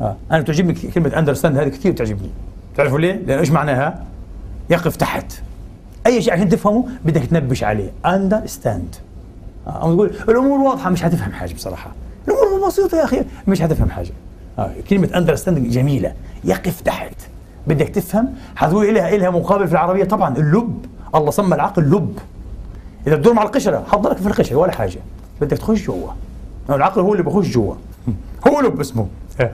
آه. أنا تعجبني كلمة understand هذه كثير تعجبني. تعرفوا ليه؟ لأن إيش معناها؟ يقف تحت. أي شيء عشان تفهمه بدك تنبش عليه. understand أو تقول الأمور واضحة مش هتفهم حاجة بصراحة. الأمور بسيطة يا أخي مش هتفهم حاجة. آه. كلمة أندرستاند جميلة. يقف تحت. بدك تفهم؟ حتقول لها إلها مقابل في العربية. طبعا اللب. الله سمى العقل لب. إذا تدور مع القشرة حضرك في القشرة ولا حاجة. بدك تخش جوا العقل هو اللي بخش جوا هو لب اسمه. آه.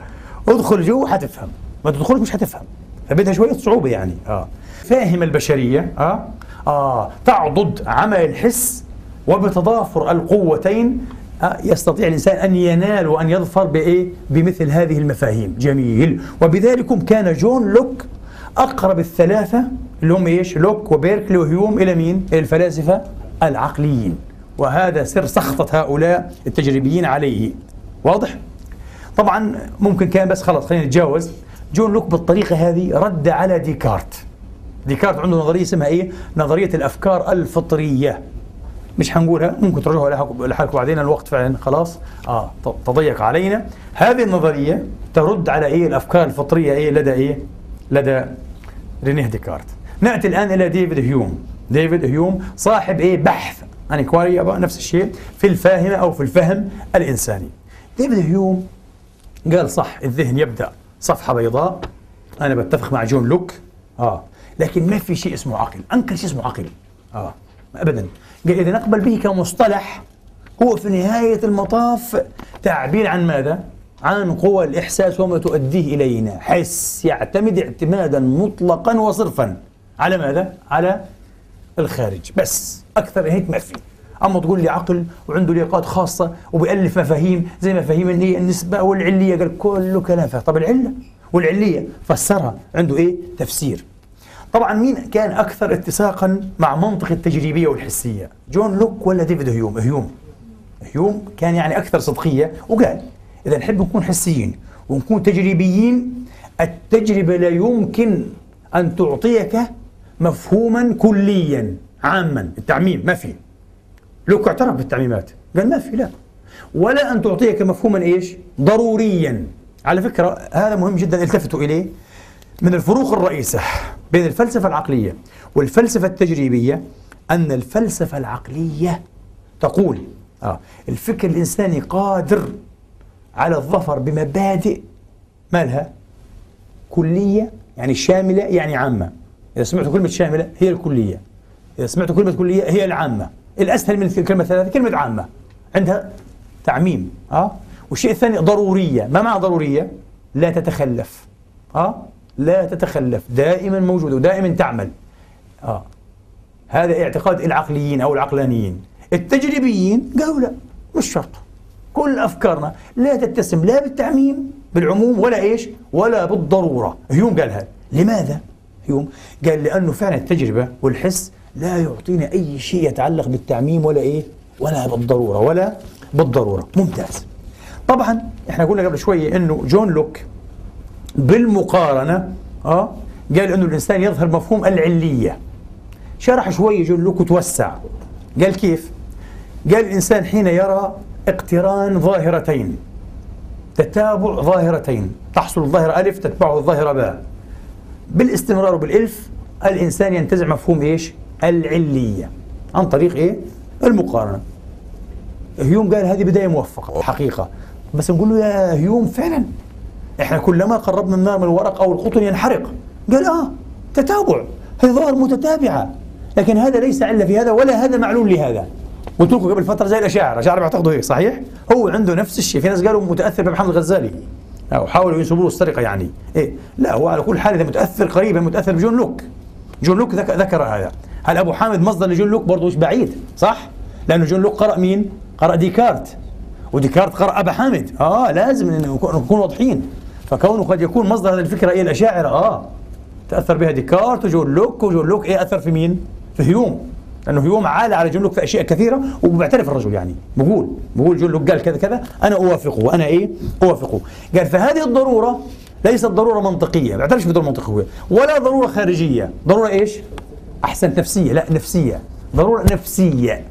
ادخل جوا حتفهم ما تدخلش مش هتفهم. فبدها شوية صعوبة يعني. آه. فاهم البشرية. آه. آه. تعضد عمل الحس وبتضافر القوتين. آه. يستطيع الإنسان أن ينال وأن يظفر بإيه؟ بمثل هذه المفاهيم، جميل، وبذلكم كان جون لوك أقرب الثلاثة اللي هم إيش؟ لوك وبيركلي وهيوم إلى مين؟ إلى الفلاسفة العقليين، وهذا سر سخطة هؤلاء التجريبيين عليه، واضح؟ طبعا ممكن كان بس خلاص خلينا نتجاوز. جون لوك بالطريقة هذه رد على ديكارت. ديكارت عنده نظرية اسمها إيه؟ نظرية الأفكار الفطرية. مش حنقولها؟ ممكن ترجعوا لحالكم بعدين الوقت فعلا خلاص. آه تضيق علينا. هذه النظرية ترد على إيه؟ الأفكار الفطرية إيه؟ لدى إيه؟ لدى رينيه ديكارت. نأتي الآن إلى ديفيد هيوم. ديفيد هيوم صاحب إيه؟ بحث يعني enquiry نفس الشيء في الفاهمة أو في الفهم الإنساني. ديفيد هيوم قال صح الذهن يبدأ. صفحة بيضاء. أنا بتفق مع جون لوك. آه. لكن ما في شيء اسمه عقل. أنكر شيء اسمه عقل. آه. أبدا. قال إذا نقبل به كمصطلح هو في نهاية المطاف تعبير عن ماذا؟ عن قوى الإحساس وما تؤديه إلينا. حس. يعتمد اعتمادا مطلقا وصرفا. على ماذا؟ على الخارج. بس. أكثر هيك ما في. أما تقول لي عقل وعنده لياقات خاصة وبيألف مفاهيم زي مفاهيم النسبة والعلية قال كله كلام فيه طب العلة والعلية فسرها عنده إيه؟ تفسير طبعا مين كان أكثر اتساقا مع منطق التجريبية والحسية؟ جون لوك ولا ديفيد هيوم؟ هيوم هيوم كان يعني أكثر صدقية وقال إذا نحب نكون حسيين ونكون تجريبيين التجربة لا يمكن أن تعطيك مفهوما كليا عاما التعميم ما في لوك اعترف بالتعميمات. قال ما في لا. ولا أن تعطيك مفهوما إيش؟ ضروريا. على فكرة هذا مهم جدا التفتوا إليه من الفروق الرئيسة بين الفلسفة العقلية والفلسفة التجريبية أن الفلسفة العقلية تقول آه الفكر الإنساني قادر على الظفر بمبادئ مالها؟ كلية يعني شاملة يعني عامة. إذا سمعتوا كلمة شاملة هي الكلية. إذا سمعتوا كلمة كلية هي العامة. الأسهل من الكلمة الثلاثة كلمة عامة. عندها تعميم أه؟ والشيء الثاني ضرورية. ما معنى ضرورية؟ لا تتخلف أه؟ لا تتخلف. دائما موجودة ودائما تعمل آه. هذا اعتقاد العقليين أو العقلانيين. التجريبيين قالوا لا مش شرط. كل أفكارنا لا تتسم لا بالتعميم بالعموم ولا إيش؟ ولا بالضرورة. هيوم قال هذا لماذا؟ هيوم قال لأنه فعلا التجربة والحس لا يعطينا أي شيء يتعلق بالتعميم ولا إيه؟ ولا بالضرورة ولا بالضرورة. ممتاز. طبعا إحنا قلنا قبل شوية إنه جون لوك بالمقارنة آه قال إنه الإنسان يظهر مفهوم العلية. شرح شوية جون لوك وتوسع. قال كيف؟ قال الإنسان حين يرى اقتران ظاهرتين تتابع ظاهرتين تحصل الظاهرة ألف تتبعه الظاهرة باء. بالاستمرار وبالإلف الإنسان ينتزع مفهوم إيش؟ العلية. عن طريق إيه؟ المقارنة. هيوم قال هذه بداية موفقة حقيقة. بس نقول له يا هيوم فعلا. إحنا كلما قربنا النار من الورق أو القطن ينحرق. قال آه تتابع. هي ظواهر متتابعة. لكن هذا ليس علة في هذا ولا هذا معلول لهذا. قلت لكم قبل فترة زي الاشاعره، الاشاعره بيعتقدوا هيك صحيح؟ هو عنده نفس الشيء، في ناس قالوا متأثر بمحمد الغزالي. أو حاولوا ينسبوا له السرقة يعني، إيه؟ لا هو على كل حال إذا متأثر قريبا متأثر بجون لوك. جون لوك ذكر هذا، هل أبو حامد مصدر لجون لوك برضه مش بعيد، صح؟ لأنه جون لوك قرأ مين؟ قرأ ديكارت. وديكارت قرأ أبا حامد، آه لازم نكون واضحين، فكونه قد يكون مصدر هذه الفكرة إلى الاشاعره آه تأثر بها ديكارت وجون لوك. وجون لوك إيه أثر في مين؟ في هيوم. لأنه هيوم عالة على جون لوك في أشياء كثيرة وبيعترف الرجل يعني. بقول بقول جون لوك قال كذا كذا أنا أوافقه. وأنا إيه؟ أوافقه. قال فهذه الضرورة ليست ضرورة منطقية. ما بيعترفش بضروره منطقيه ولا ضرورة خارجية. ضرورة إيش؟ أحسن نفسية. لا نفسية. ضرورة نفسية.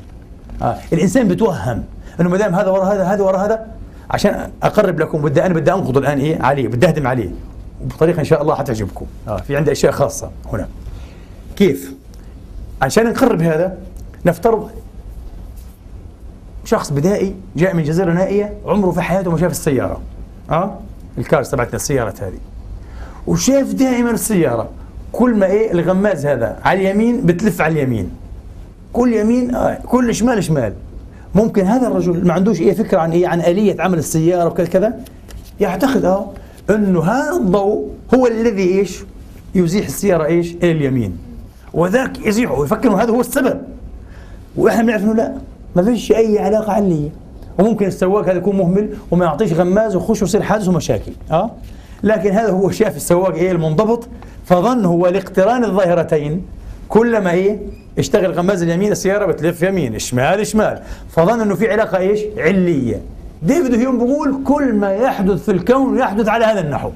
آه. الإنسان بتوهم إنه ما دام هذا ورا هذا هذا ورا هذا عشان أقرب لكم بدي أنا بدي أنقض الآن إيه عليه بدي أهدم عليه وبطريقه إن شاء الله حتعجبكم. آه. في عندي أشياء خاصة هنا. كيف؟ عشان نقرب هذا نفترض شخص بدائي جاء من جزيرة نائية عمره في حياته ما شاف السيارة. آه؟ الكارز تبعتنا السيارات هذه. وشاف دائما السيارة. كل ما إيه الغماز هذا على اليمين بتلف على اليمين. كل يمين آه كل شمال شمال. ممكن هذا الرجل ما عندوش إيه فكرة عن إيه عن آلية عمل السيارة وكذا كذا يعتقد آه أنه هذا الضوء هو الذي إيش؟ يزيح السيارة إيش؟ إلى اليمين. وذاك يزيحه ويفكر هذا هو السبب. وإحنا بنعرف إنه لا ما فيش أي علاقة علية. وممكن السواق هذا يكون مهمل وما يعطيش غماز ويخش ويصير حادث ومشاكل آه؟ لكن هذا هو شاف السواق إيه المنضبط فظن هو لاقتران الظاهرتين كلما إيه اشتغل غماز اليمين السيارة بتلف يمين شمال شمال. فظن إنه في علاقة إيش؟ علية. ديفيد هيوم بيقول كل ما يحدث في الكون يحدث على هذا النحو.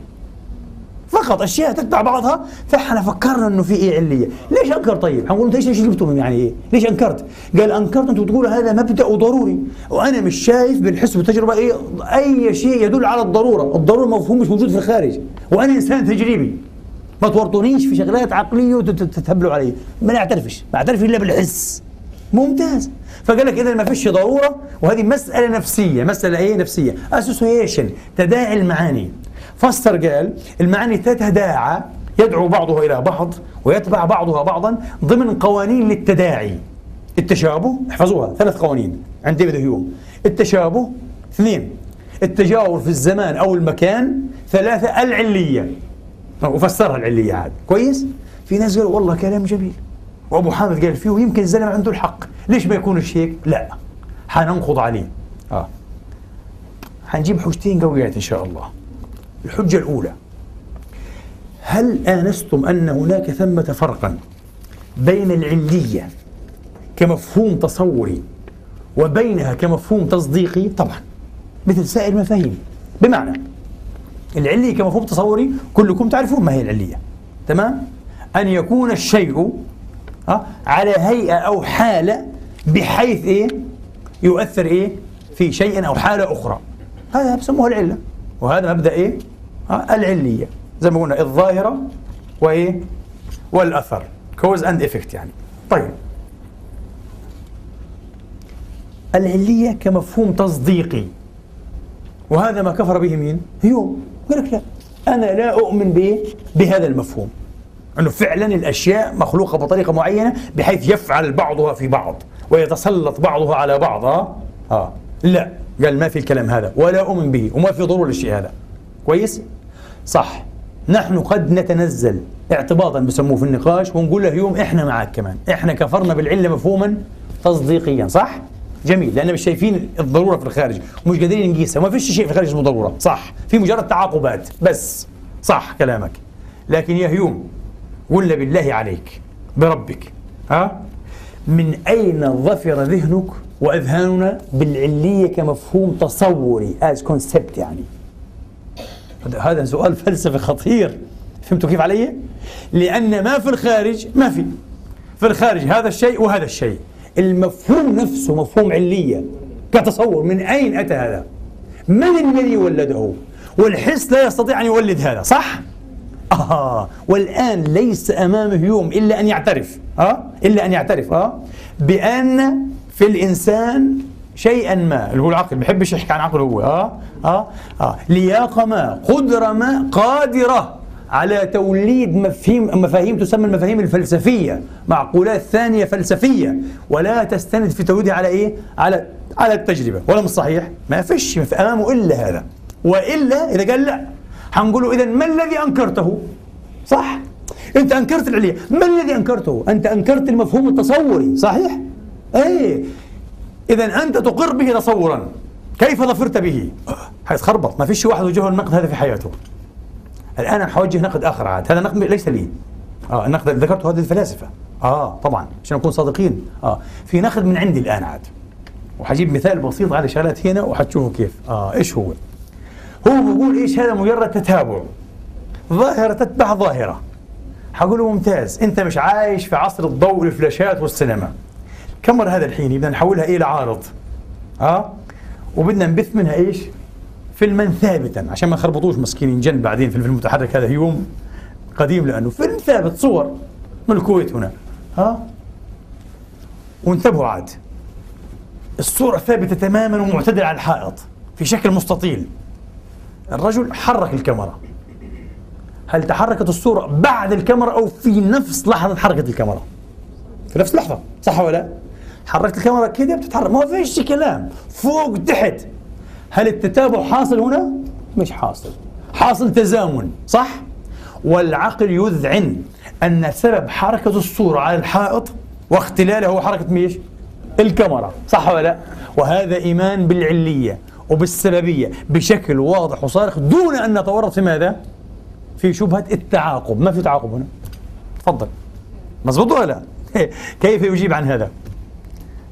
فقط أشياء تتبع بعضها فإحنا فكرنا إنه في إيه علية، ليش انكر طيب؟ حنقول أنت إيش جبتوا يعني إيه؟ ليش أنكرت؟ قال أنكرت أنتم بتقولوا هذا مبدأ وضروري وأنا مش شايف بالحس والتجربة إيه أي شيء يدل على الضرورة، الضرورة مفهوم مش موجود في الخارج، وأنا إنسان تجريبي. ما تورطونيش في شغلات عقلية وتتهبلوا علي، ما نعترفش، ما اعترف إلا بالحس. ممتاز. فقال لك اذا ما فيش ضرورة وهذه مسألة نفسية. مسألة إيه؟ نفسية. association تداعي المعاني. فسر قال المعاني تتداعى يدعو بعضها إلى بعض ويتبع بعضها بعضا ضمن قوانين للتداعي. التشابه احفظوها ثلاث قوانين. عند ديفيد هيوم التشابه اثنين. التجاور في الزمان أو المكان ثلاثة العلية. وفسرها العليه عاد كويس؟ في ناس قالوا والله كلام جميل. وأبو حامد قال فيه ويمكن الزلمة عنده الحق. ليش ما يكونش هيك؟ لا. حننقض عليه. آه. حنجيب حجتين قويات إن شاء الله. الحجة الأولى. هل آنستم أن هناك ثمة فرقا بين العلية كمفهوم تصوري وبينها كمفهوم تصديقي؟ طبعا. مثل سائر المفاهيم بمعنى العلية كمفهوم تصوري كلكم تعرفون ما هي العلية. تمام؟ أن يكون الشيء على هيئة أو حالة بحيث إيه؟ يؤثر إيه؟ في شيء أو حالة أخرى. هذا بسموه العلة. وهذا مبدأ إيه؟ العلية. زي ما قلنا الظاهرة وإيه؟ والأثر. cause and effect يعني. طيب. العلية كمفهوم تصديقي. وهذا ما كفر به مين؟ هيوم يقول لك لا أنا لا أؤمن به بهذا المفهوم. أنه فعلا الأشياء مخلوقة بطريقة معينة بحيث يفعل بعضها في بعض ويتسلط بعضها على بعض آه. لا. قال ما في الكلام هذا ولا أؤمن به وما في ضرورة للشيء هذا. كويس؟ صح. نحن قد نتنزل اعتباطا بسموه في النقاش ونقول له يوم إحنا معك كمان. إحنا كفرنا بالعلة مفهوما تصديقيا صح؟ جميل لأن مش شايفين الضرورة في الخارج ومش قادرين نقيسها وما فيش شيء في الخارج اسمه ضرورة صح؟ في مجرد تعاقبات بس صح كلامك. لكن يا هيوم قلنا بالله عليك بربك ها؟ من أين ظفر ذهنك وأذهاننا بالعلية كمفهوم تصوري as concept يعني؟ هذا سؤال فلسفي خطير. فهمتوا كيف علي؟ لأن ما في الخارج ما في. في الخارج هذا الشيء وهذا الشيء. المفهوم نفسه مفهوم علية. كتصور من أين أتى هذا؟ من الذي ولده؟ والحس لا يستطيع أن يولد هذا صح؟ آه. والآن ليس أمامه يوم إلا أن يعترف. آه. إلا أن يعترف. آه. بأن في الإنسان شيئا ما اللي هو العقل بحبش يحكي عن عقله هو. آه. آه. آه. لياقة ما قدره ما قادرة. على توليد مفاهيم مفاهيم تسمى المفاهيم الفلسفية معقولات ثانية فلسفية. ولا تستند في توليدها على إيه؟ على على التجربة. ولا مش صحيح؟ ما فيش في امامه إلا هذا. وإلا إذا قال لا حنقول له اذا ما الذي أنكرته؟ صح. أنت أنكرت العليه ما الذي أنكرته؟ أنت أنكرت المفهوم التصوري. صحيح؟ إيه. إذا أنت تقر به تصورا. كيف ظفرت به؟ حيتخربط ما فيش واحد وجهه النقد هذا في حياته. أنا حوجه نقد آخر عاد هذا نقد ليس لي. آه النقد اللي ذكرته هذه الفلاسفة. آه طبعا عشان نكون صادقين. آه في نقد من عندي الآن عاد. وحجيب مثال بسيط على شغلات هنا وحتشوفوا كيف. آه إيش هو؟ هو بيقول إيش هذا مجرد تتابع. ظاهرة تتبع ظاهرة. حقول ممتاز. أنت مش عايش في عصر الضوء والفلاشات والسينما. كمر هذا الحين بدنا نحولها إلى عارض؟ آه وبدنا نبث منها إيش؟ فيلما ثابتا عشان ما خربطوش مسكين جن بعدين في الفيلم المتحرك هذا يوم قديم لأنه فيلم ثابت صور من الكويت هنا. ها؟ وانتبهوا عاد. الصورة ثابتة تماما ومعتدلة على الحائط في شكل مستطيل. الرجل حرك الكاميرا. هل تحركت الصورة بعد الكاميرا أو في نفس لحظة حركة الكاميرا؟ في نفس اللحظة صح ولا لا؟ حركت الكاميرا كذا بتتحرك ما فيش كلام. فوق تحت هل التتابع حاصل هنا؟ مش حاصل حاصل تزامن صح؟ والعقل يذعن أن سبب حركة الصورة على الحائط واختلاله هو حركة ميش؟ الكاميرا صح ولا لا؟ وهذا إيمان بالعلية وبالسببية بشكل واضح وصارخ دون أن نتورط في ماذا؟ في شبهة التعاقب ما في تعاقب هنا تفضل مزبوط ولا لا؟ كيف يجيب عن هذا؟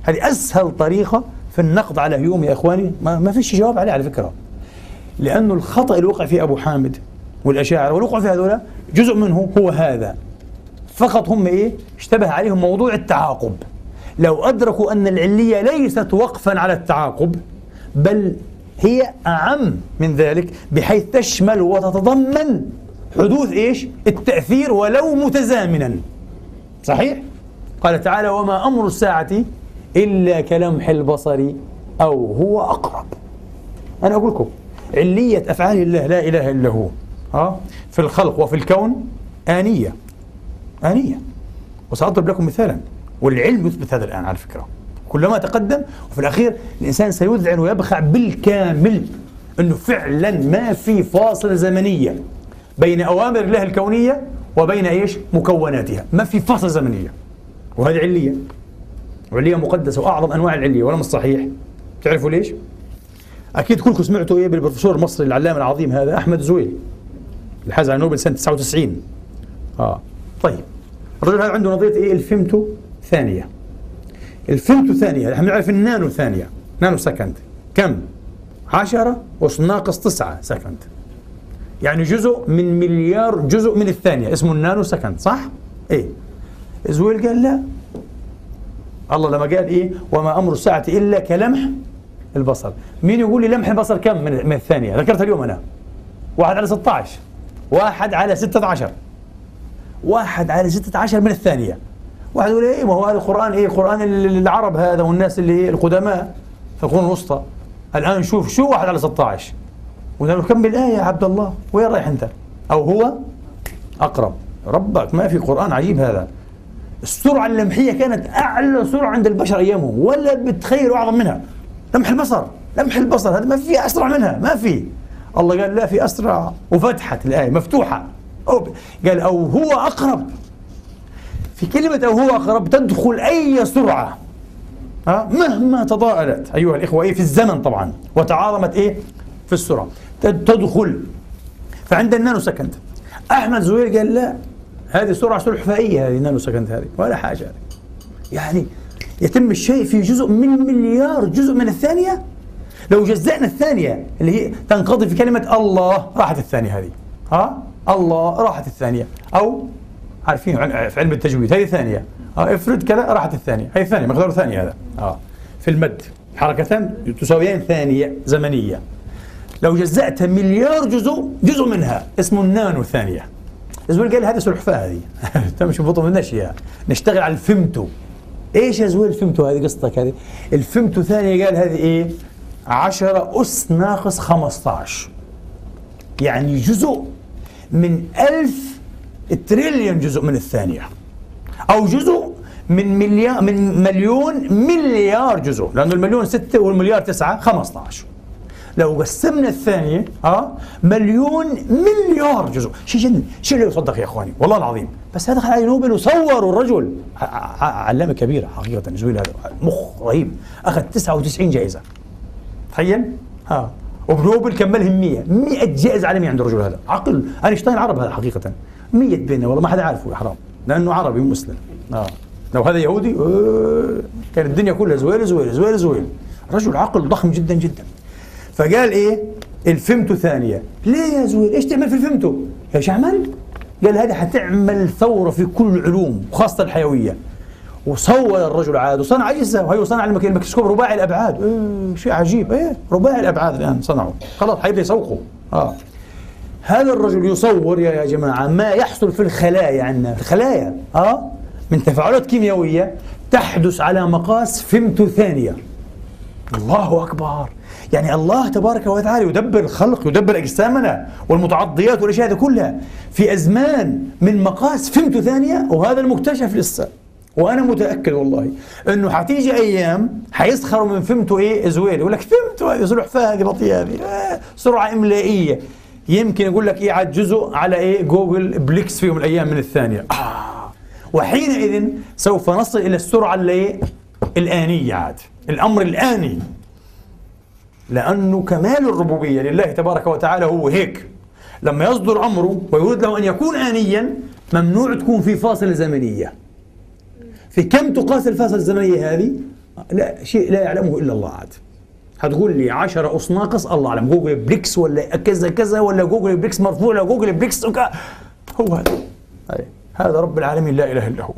هذه أسهل طريقة في النقد على هيوم يا إخواني ما, ما فيش جواب عليه على فكرة. لأنه الخطأ اللي وقع فيه أبو حامد والأشاعرة والوقع في هذولا جزء منه هو هذا. فقط هم إيه؟ اشتبه عليهم موضوع التعاقب. لو أدركوا أن العلية ليست وقفا على التعاقب بل هي أعم من ذلك بحيث تشمل وتتضمن حدوث إيش؟ التأثير ولو متزامنا. صحيح؟ قال تعالى وما أمر الساعة إلا كلمح البصر أو هو أقرب. أنا أقول لكم علية أفعال الله لا إله إلا هو. ها؟ في الخلق وفي الكون آنية. آنية. وسأضرب لكم مثالا والعلم يثبت هذا الآن على فكرة. كلما تقدم وفي الأخير الإنسان سيذعن ويبخع بالكامل أنه فعلا ما في فاصلة زمنية بين أوامر الله الكونية وبين إيش؟ مكوناتها. ما في فاصلة زمنية. وهذه علية. علية مقدسة وأعظم أنواع العلية ولا مش صحيح؟ تعرفوا ليش؟ أكيد كلكم سمعتوا إيه بالبروفيسور المصري العلامة العظيم هذا أحمد زويل اللي حاز على نوبل سنة 99 آه طيب. الرجل هذا عنده نظرية إيه؟ الفيمتو ثانية. الفيمتو ثانية إحنا بنعرف النانو ثانية. nano second. كم؟ عشرة أس ناقص تسعة second. يعني جزء من مليار جزء من الثانية. اسمه ال nano second صح؟ إيه. زويل قال لا. الله لما قال إيه؟ وما أمر الساعة إلا كلمح البصر. مين يقول لي لمح البصر كم من, الثانية؟ ذكرتها اليوم أنا. واحد على 16 واحد على 16 واحد على 16 من الثانية. واحد يقول إيه؟ ما هو هذا القرآن إيه؟ قرآن العرب هذا والناس اللي القدماء. في القرون الوسطى. الآن شوف شو واحد على 16 وقال له كمل الآية يا عبد الله؟ وين رايح أنت؟ أو هو أقرب. ربك ما في قرآن عجيب هذا. السرعة اللمحية كانت أعلى سرعة عند البشر أيامهم ولا بتخيلوا أعظم منها. لمح البصر لمح البصر هذا ما في أسرع منها ما في. الله قال لا في أسرع وفتحت الآية مفتوحة. أو قال أو هو أقرب. في كلمة أو هو أقرب تدخل أي سرعة. ها؟ مهما تضاءلت أيها الإخوة إيه؟ في الزمن طبعا وتعاظمت إيه؟ في السرعة. تدخل. فعند ال nano second أحمد زويل قال لا. هذه سرعة سلحفائية هذه ال nano second هذه ولا حاجة هذه. يعني يتم الشيء في جزء من مليار جزء من الثانية. لو جزأنا الثانية اللي هي تنقضي في كلمة الله راحت الثانية هذه. ها؟ الله راحت الثانية. أو عارفين في علم التجويد هذه ثانية. افرض كذا راحت الثانية. هي ثانية مقدار ثانية هذا. آه في المد. حركتان تساويان ثانية زمنية. لو جزأت مليار جزء جزء منها اسمه النانو ثانية. زويل قال هذه سلحفاة هذه. تمشي بطن النشية نشتغل على الفمتو. إيش يا زويل الفمتو؟ هذه قصتك هذه. الفمتو ثانية قال هذه إيه؟ 10 أس ناقص 15 يعني جزء من ألف تريليون جزء من الثانية. أو جزء من مليار من مليون مليار جزء. لأنه المليون ستة والمليار تسعة 15 لو قسمنا الثانية آه مليون مليار جزء. شيء جن شيء لا يصدق يا إخواني. والله العظيم. بس هذا على نوبل وصوروا الرجل. علامة كبيرة حقيقة زويل هذا. مخ رهيب. أخذ 99 جائزة. تخيل. ها وبنوبل كملهم 100 100 جائزة عالمية عند الرجل هذا. عقل. أينشتاين عرب هذا حقيقة. 100 بيننا. والله ما حدا عارفه يا حرام. لأنه عربي ومسلم آه. لو هذا يهودي آه كانت الدنيا كلها زويل زويل زويل زويل. رجل عقل ضخم جدا جدا. فقال إيه؟ الفمتو ثانية. ليه يا زويل؟ إيش تعمل في الفمتو إيش عمل قال هذه حتعمل ثورة في كل العلوم وخاصة الحيوية. وصور الرجل عاد وصنع اجهزه وهي صنع الميكروسكوب رباعي الأبعاد. إيه شيء عجيب. إيه رباعي الأبعاد الآن صنعوا. خلاص حيبدأ يسوقوا. آه. هذا الرجل يصور يا جماعة ما يحصل في الخلايا عندنا. الخلايا. آه. من تفاعلات كيميائية تحدث على مقاس فمتو ثانية. الله أكبر. يعني الله تبارك وتعالى يدبر الخلق يدبر أجسامنا والمتعضيات والأشياء هذه كلها في أزمان من مقاس فهمته ثانية وهذا المكتشف لسه. وأنا متأكد والله إنه حتيجي أيام حيسخروا من فهمته إيه؟ زويل يقول لك فهمته هذه سلحفاه هذه بطيئة هذه. آه سرعة إيه؟ إملائية. يمكن يقول لك عاد جزء على إيه؟ googolplex في يوم من الأيام من الثانية. آه. وحينئذ سوف نصل إلى السرعة اللي الآنية عاد. الأمر الآني. لأنه كمال الربوبية. لله تبارك وتعالى هو هيك. لما يصدر أمره ويريد له أن يكون آنيا ممنوع تكون في فاصلة زمنية. في كم تقاس الفاصلة الزمنية هذه؟ لا شيء لا يعلمه إلا الله عاد. هتقول لي 10 أس ناقص الله أعلم. googolplex ولا كذا كذا ولا googolplex مرفوع ولا googolplex وكا. هو هذا. هذا رب العالمين لا إله إلا هو.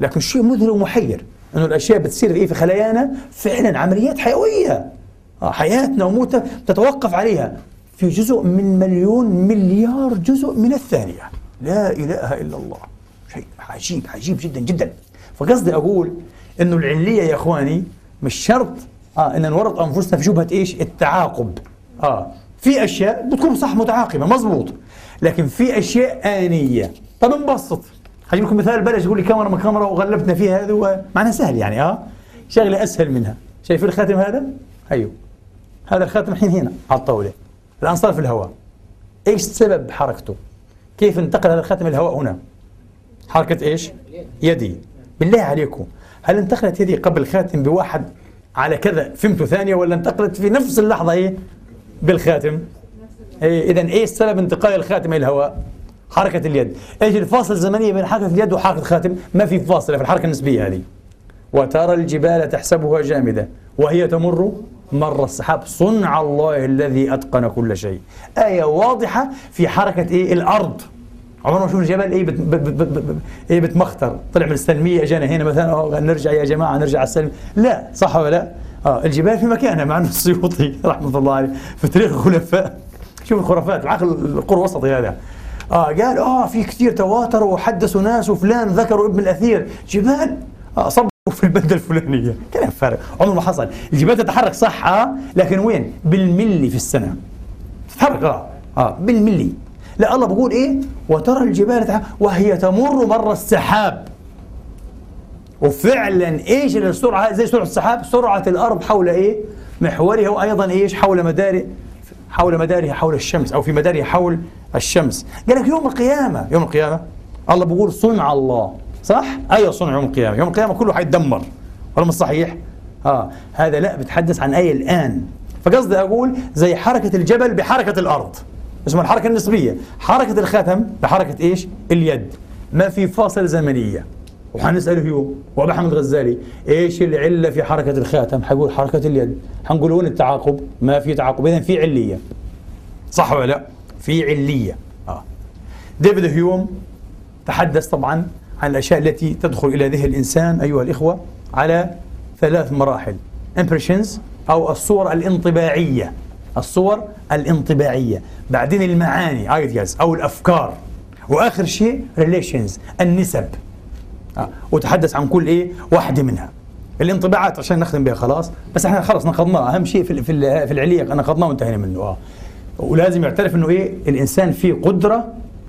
لكن شيء مذهل ومحير. إنه الأشياء بتصير إيه في خلايانا؟ فعلا عمليات حيوية. آه، حياتنا وموتنا تتوقف عليها في جزء من مليون مليار جزء من الثانية. لا إله إلا الله. شيء عجيب عجيب جدا جدا. فقصدي أقول إنه العلية يا إخواني مش شرط آه إن نورط أنفسنا في شبهة إيش؟ التعاقب. آه في أشياء بتكون صح متعاقبة مزبوط لكن في أشياء آنية. طب نبسط هجيب لكم مثال بلاش تقول لي كاميرا ما كاميرا وغلبتنا فيها هذا معناها سهل يعني آه. شغلة أسهل منها. شايف الخاتم هذا؟ أيوه. هذا الخاتم الحين هنا على الطاولة الآن صار في الهواء إيش سبب حركته؟ كيف انتقل هذا الخاتم الهواء هنا؟ حركة إيش؟ يدي بالله عليكم هل انتقلت يدي قبل الخاتم بواحد على كذا فهمتوا ثانية ولا انتقلت في نفس اللحظة إيه؟ بالخاتم؟ إيه اذا إيش سبب انتقال الخاتم إلى الهواء؟ حركة اليد، إيش الفاصل الزمنية بين حركة اليد وحركة الخاتم؟ ما في فاصلة في الحركة النسبية هذه. وترى الجبال تحسبها جامدة وهي تمر مر السحاب صنع الله الذي أتقن كل شيء. آية واضحة في حركة إيه؟ الأرض. عمر ما شوف الجبل إيه؟ بت إيه؟ بتمختر. طلع من السلمية اجانا هنا مثلا أو نرجع يا جماعة نرجع على السلم. لا صح ولا لا؟ آه الجبال في مكانها مع إنه السيوطي رحمة الله عليه في تاريخ الخلفاء. شوف الخرافات العقل القر وسطي هذا. آه قال آه في كثير تواتر وحدثوا ناس وفلان ذكروا ابن الأثير. جبال. آه صب في البلدة الفلانية. كلام فارغ عمره ما حصل. الجبال تتحرك صح آه لكن وين؟ بالملي في السنة. تتحرك آه. آه بالملي. لا الله بيقول إيه؟ وترى الجبال وهي تمر مر السحاب. وفعلا إيش السرعة؟ زي سرعة السحاب؟ سرعة الأرض حول إيه؟ محورها وأيضا إيش؟ حول مدار حول مدارها حول الشمس أو في مدارها حول الشمس. قال لك يوم القيامة يوم القيامة الله بيقول صنع الله. صح؟ أيوه صنع يوم القيامة. يوم القيامة كله حيتدمر. ولا مش صحيح؟ آه. هذا لا بتحدث عن إيه الآن. فقصدي أقول زي حركة الجبل بحركة الأرض. اسمها الحركة النسبية؟ حركة الختم بحركة إيش؟ اليد. ما في فاصل زمنية. وحنسأله هو وأبو حمد غزالي. إيش العلة في حركة الخاتم؟ حيقول حركة اليد. حنقول وين التعاقب. ما في تعاقب. إذا في علية. صح ولا لا؟ في علية. آه. ديفيد هيوم تحدث طبعا عن الأشياء التي تدخل إلى ذهن الإنسان أيها الإخوة على ثلاث مراحل. Impressions أو الصور الانطباعية. الصور الانطباعية. بعدين المعاني ideas أو الأفكار. وآخر شيء relations النسب. آه. وتحدث عن كل إيه؟ واحدة منها. الانطباعات عشان نختم بها خلاص بس إحنا خلاص نقضناه أهم شيء في في العليه نقضناه وانتهينا منه. آه. ولازم يعترف إنه إيه؟ الإنسان فيه قدرة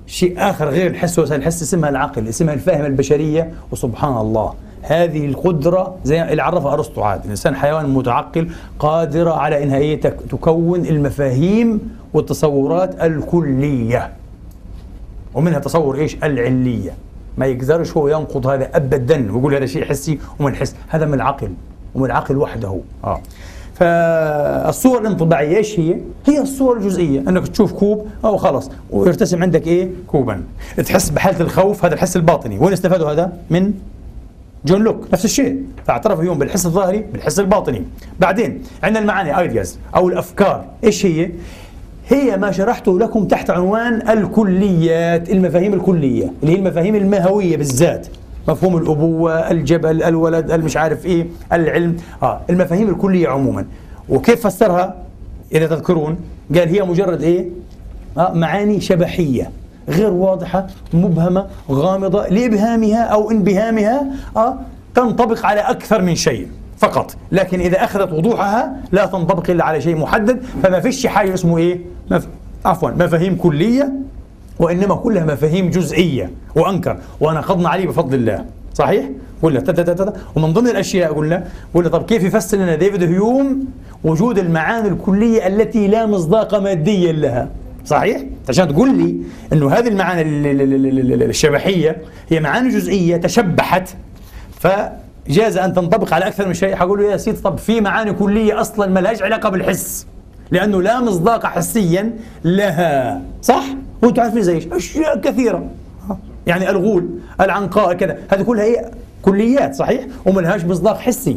شيء آخر غير الحس الحس اسمها العقل اسمها الفهم البشرية وسبحان الله هذه القدرة زي اللي عرفها أرسطو عاد الإنسان حيوان متعقل قادرة على إنها إيه تكون المفاهيم والتصورات الكلية. ومنها تصور إيش؟ العلية. ما يقدرش هو ينقض هذا أبدا ويقول هذا شيء حسي ومن الحس هذا من العقل ومن العقل وحده. آه. فالصور الانطباعية إيش هي؟ هي الصور الجزئية أنك تشوف كوب أو خلاص. ويرتسم عندك إيه؟ كوبا. تحس بحالة الخوف هذا الحس الباطني. وين استفادوا هذا؟ من جون لوك. نفس الشيء. فاعترف اليوم بالحس الظاهري بالحس الباطني. بعدين عندنا المعاني ايدياز أو الأفكار. إيش هي؟ هي ما شرحته لكم تحت عنوان الكليات المفاهيم الكلية اللي هي المفاهيم المهوية بالذات. مفهوم الأبوة الجبل الولد المش عارف إيه العلم. آه المفاهيم الكلية عموما. وكيف فسرها؟ إذا تذكرون قال هي مجرد إيه؟ آه معاني شبحية غير واضحة مبهمة غامضة لإبهامها أو انبهامها أه تنطبق على أكثر من شيء فقط. لكن إذا أخذت وضوحها لا تنطبق إلا على شيء محدد. فما فيش حاجة اسمه إيه؟ مف... عفوا مفاهيم كلية وإنما كلها مفاهيم جزئية وأنكر ونقضنا عليه بفضل الله صحيح؟ قلنا ومن ضمن الأشياء قلنا قلنا طب كيف يفسر لنا ديفيد هيوم وجود المعاني الكلية التي لا مصداق ماديا لها؟ صحيح؟ عشان تقول لي إنه هذه المعاني الشبحية هي معاني جزئية تشبحت فجاز أن تنطبق على أكثر من شيء حقول له يا سيدي طب في معاني كلية أصلا ما لهاش علاقة بالحس لأنه لا مصداق حسيا لها صح؟ وأنتم عارفين زي إيش؟ أشياء كثيرة يعني الغول العنقاء كذا هذه كلها هي كليات صحيح؟ وما لهاش مصداق حسي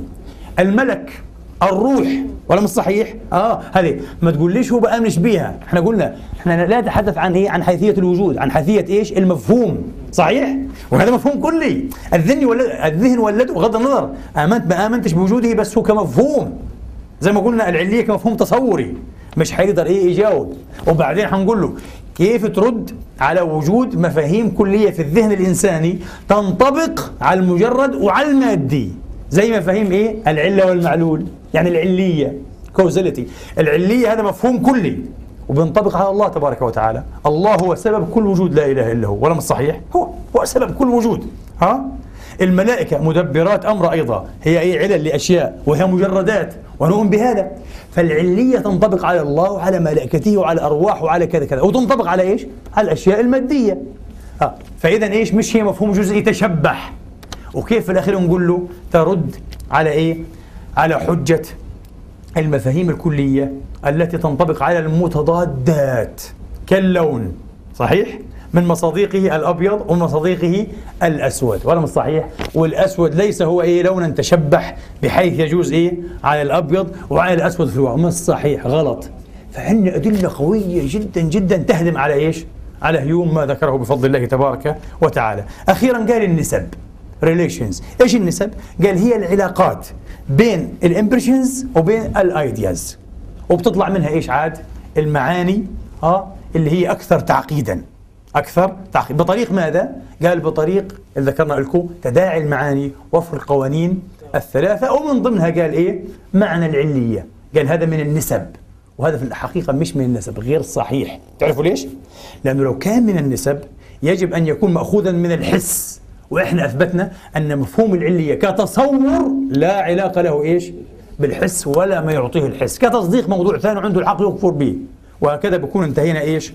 الملك الروح ولا مش صحيح؟ آه هذه ما تقوليش هو بآمنش بيها، إحنا قلنا إحنا لا نتحدث عن إيه؟ عن حيثية الوجود، عن حيثية إيش؟ المفهوم، صحيح؟ وهذا مفهوم كلي، الذهن ولد الذهن ولده بغض النظر، آمنت ما آمنتش بوجوده بس هو كمفهوم. زي ما قلنا العلية كمفهوم تصوري، مش حيقدر إيه يجاوب، وبعدين حنقول له كيف ترد على وجود مفاهيم كلية في الذهن الإنساني تنطبق على المجرد وعلى المادي؟ زي مفاهيم إيه؟ العلة والمعلول يعني العلية كوزاليتي العلية هذا مفهوم كلي وبينطبق على الله تبارك وتعالى. الله هو سبب كل وجود لا إله إلا هو ولا مش صحيح؟ هو هو سبب كل وجود. ها؟ الملائكة مدبرات أمر أيضا. هي أي علل لأشياء وهي مجردات ونؤمن بهذا. فالعلية تنطبق على الله وعلى ملائكته وعلى أرواحه وعلى كذا كذا. وتنطبق على إيش؟ على الأشياء المادية. ها فإذا إيش؟ مش هي مفهوم جزئي تشبح وكيف في الأخير نقول له؟ ترد على إيه؟ على حجة المفاهيم الكلية التي تنطبق على المتضادات. كاللون صحيح؟ من مصادقه الأبيض ومن مصادقه الأسود. ولا مش صحيح والأسود ليس هو إيه لونا تشبح بحيث يجوز إيه؟ على الأبيض وعلى الأسود في الواقع. مش صحيح غلط. فعندنا أدلة قوية جدا جدا تهدم على إيش؟ على هيوم ما ذكره بفضل الله تبارك وتعالى. أخيرا قال النسب relations إيش النسب؟ قال هي العلاقات بين ال impressions وبين ال ideas وبتطلع منها إيش عاد؟ المعاني آه اللي هي أكثر تعقيدا. أكثر تعقيد بطريق ماذا؟ قال بطريق اللي ذكرنا لكم تداعي المعاني وفر القوانين الثلاثة ومن ضمنها قال إيه؟ معنى العلية قال هذا من النسب وهذا في الحقيقة مش من النسب غير صحيح تعرفوا ليش؟ لأنه لو كان من النسب يجب أن يكون مأخوذا من الحس وإحنا أثبتنا أن مفهوم العلية كتصور لا علاقة له إيش؟ بالحس ولا ما يعطيه الحس كتصديق موضوع ثاني عنده العقل يكفر به وهكذا بكون انتهينا إيش؟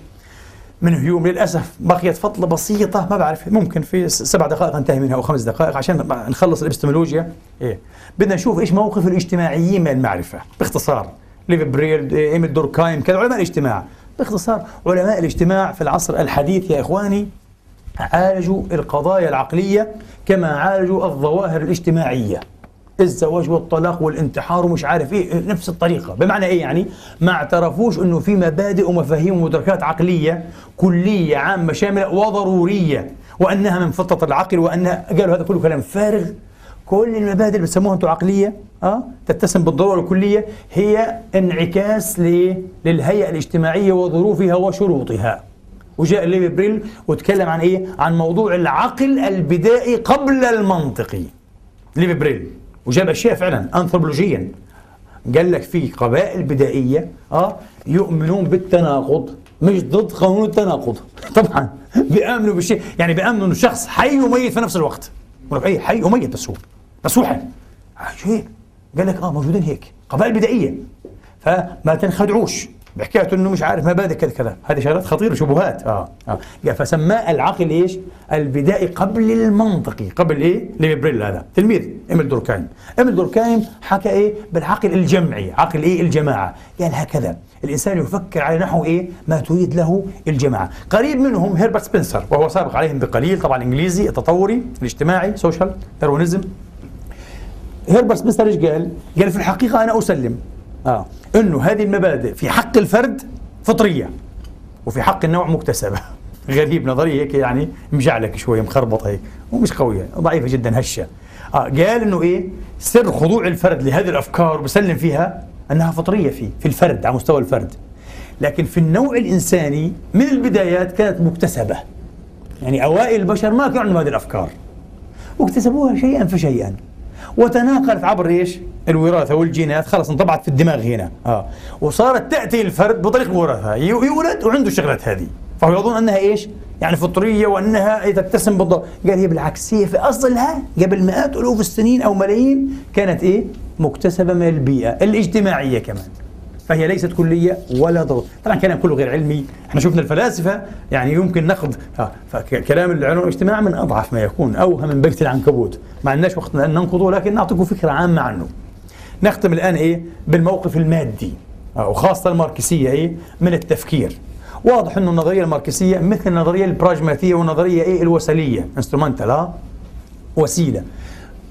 من هيوم للأسف. بقيت فترة بسيطة ما بعرف ممكن في سبع دقائق انتهي منها أو خمس دقائق عشان نخلص الإبستمولوجيا. إيه. بدنا نشوف إيش موقف الاجتماعيين من المعرفة. باختصار ليف بريل إيميل دوركايم كذا علماء الاجتماع. باختصار علماء الاجتماع في العصر الحديث يا إخواني عالجوا القضايا العقلية كما عالجوا الظواهر الاجتماعية. الزواج والطلاق والانتحار ومش عارف إيه نفس الطريقة. بمعنى إيه يعني؟ ما اعترفوش إنه في مبادئ ومفاهيم ومدركات عقلية كلية عامة شاملة وضرورية وأنها من فطرة العقل وأنها قالوا هذا كله كلام فارغ. كل المبادئ اللي بسموها أنتم عقلية آه تتسم بالضرورة الكلية هي انعكاس للهيئة الاجتماعية وظروفها وشروطها. وجاء ليفي برول وتكلم عن إيه؟ عن موضوع العقل البدائي قبل المنطقي. ليفي برول وجاب أشياء فعلا انثروبولوجيا. قال لك في قبائل بدائية آه يؤمنون بالتناقض مش ضد قانون التناقض. طبعا بيامنوا بالشيء يعني بيامنوا إنه شخص حي وميت في نفس الوقت. اي حي وميت بس هو بس هو حي قال لك آه موجودين هيك قبائل بدائية. فما تنخدعوش. بحكايه إنه مش عارف مبادئ كذا كذا هذه شغلات خطيرة شبهات آه آه فسماه العقل إيش؟ البدائي قبل المنطقي قبل إيه؟ ليفي بريل هذا تلميذ إيميل دوركايم إيميل دوركايم حكى إيه؟ بالعقل الجمعي عقل إيه؟ الجماعة قال هكذا الإنسان يفكر على نحو إيه؟ ما تريد له الجماعة قريب منهم هيربرت سبنسر وهو سابق عليهم بقليل طبعا إنجليزي التطوري الاجتماعي Social Darwinism هيربرت سبنسر إيش قال؟ قال في الحقيقة أنا أسلم آه. إنه هذه المبادئ في حق الفرد فطرية وفي حق النوع مكتسبة. غريب نظريه هيك يعني مجعلك شوية مخربطه هيك. ومش قوية ضعيفة جدا هشة. آه قال إنه إيه؟ سر خضوع الفرد لهذه الأفكار وبسلم فيها أنها فطرية فيه في الفرد على مستوى الفرد. لكن في النوع الإنساني من البدايات كانت مكتسبة. يعني أوائل البشر ما كانوا عندهم هذه الأفكار. واكتسبوها شيئا فشيئا. وتناقلت عبر إيش؟ الوراثة والجينات خلاص انطبعت في الدماغ هنا آه وصارت تأتي الفرد بطريقة الوراثه يولد وعنده الشغلات هذه فهو يظن أنها إيش؟ يعني فطرية وأنها تتسم بالضبط قال هي بالعكس هي في أصلها قبل مئات ألوف السنين أو ملايين كانت إيه؟ مكتسبة من البيئة الاجتماعية كمان فهي ليست كلية ولا ضرورة. طبعا كلام كله غير علمي. إحنا شفنا الفلاسفة يعني يمكن نقد فكلام العلوم الاجتماع من أضعف ما يكون أوهم من بيت العنكبوت. ما عندناش وقت أن ننقضه لكن نعطيكم فكرة عامة عنه. نختم الآن إيه؟ بالموقف المادي وخاصة الماركسية إيه؟ من التفكير. واضح أنه النظرية الماركسية مثل النظرية البراجماتية والنظرية إيه؟ الوسلية انسترومنتال وسيلة.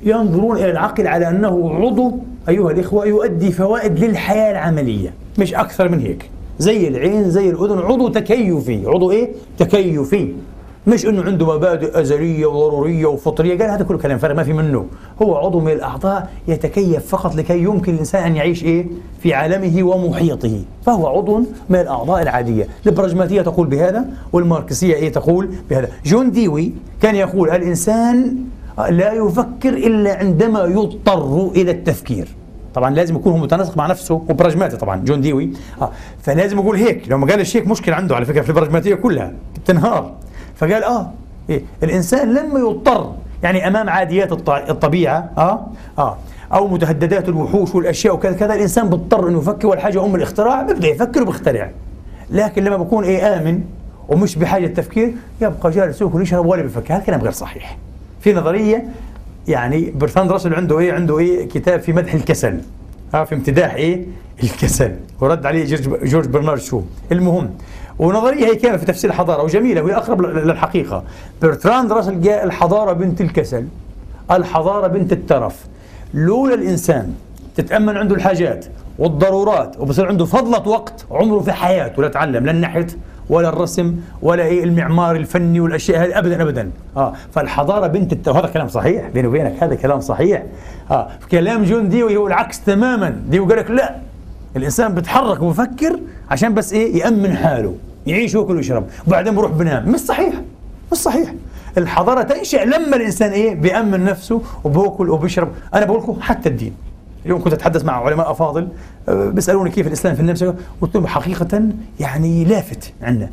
ينظرون إلى العقل على أنه عضو أيها الإخوة يؤدي فوائد للحياة العملية. مش أكثر من هيك. زي العين زي الأذن عضو تكيفي. عضو إيه؟ تكيفي. مش إنه عنده مبادئ أزلية وضرورية وفطرية. قال هذا كله كلام فارغ ما في منه. هو عضو من الأعضاء يتكيف فقط لكي يمكن الإنسان أن يعيش إيه؟ في عالمه ومحيطه. فهو عضو من الأعضاء العادية. البراجماتيه تقول بهذا والماركسية إيه تقول بهذا. جون ديوي كان يقول الإنسان لا يفكر إلا عندما يضطر إلى التفكير. طبعا لازم يكون هو متناسق مع نفسه وبراجماتي طبعا. جون ديوي. آه فلازم يقول هيك لو ما قالش هيك مشكلة عنده على فكرة في البراجماتية كلها بتنهار. فقال آه إيه الإنسان لما يضطر يعني أمام عاديات الطبيعة آه آه أو متهددات الوحوش والأشياء وكذا كذا الإنسان بيضطر إنه يفكر والحاجة أم الاختراع بيبدأ يفكر وبيخترع. لكن لما بكون إيه آمن ومش بحاجة تفكير يبقى جالس ياكل ويشرب ولا بيفكر هذا كلام غير صحيح. في نظرية يعني برتراند راسل عنده إيه؟ عنده إيه؟ كتاب في مدح الكسل. آه في امتداح إيه؟ الكسل. ورد عليه جورج, جورج برنارد شو. المهم ونظرية هي كانت في تفسير الحضارة وجميلة وهي أقرب للحقيقة. برتراند راسل جاء الحضارة بنت الكسل. الحضارة بنت الترف. لولا الإنسان تتامن عنده الحاجات والضرورات وبصير عنده فضلة وقت عمره في حياته لا تعلم لا النحت ولا الرسم ولا المعمار الفني والأشياء هذه ابدا ابدا. آه فالحضارة بنت الت... هذا كلام صحيح بيني وبينك هذا كلام صحيح. آه كلام جون ديوي هو العكس تماما. ديوي قال لك لا الإنسان بيتحرك وبفكر عشان بس إيه يأمن حاله يعيش ويأكل ويشرب وبعدين بروح بنام. مش صحيح مش صحيح. الحضارة تنشأ لما الإنسان إيه بيأمن نفسه وباكل وبيشرب. أنا بقول لكم حتى الدين. اليوم كنت أتحدث مع علماء أفاضل أه، بيسألوني كيف الإسلام في النمسا قلت لهم حقيقة يعني لافت عندنا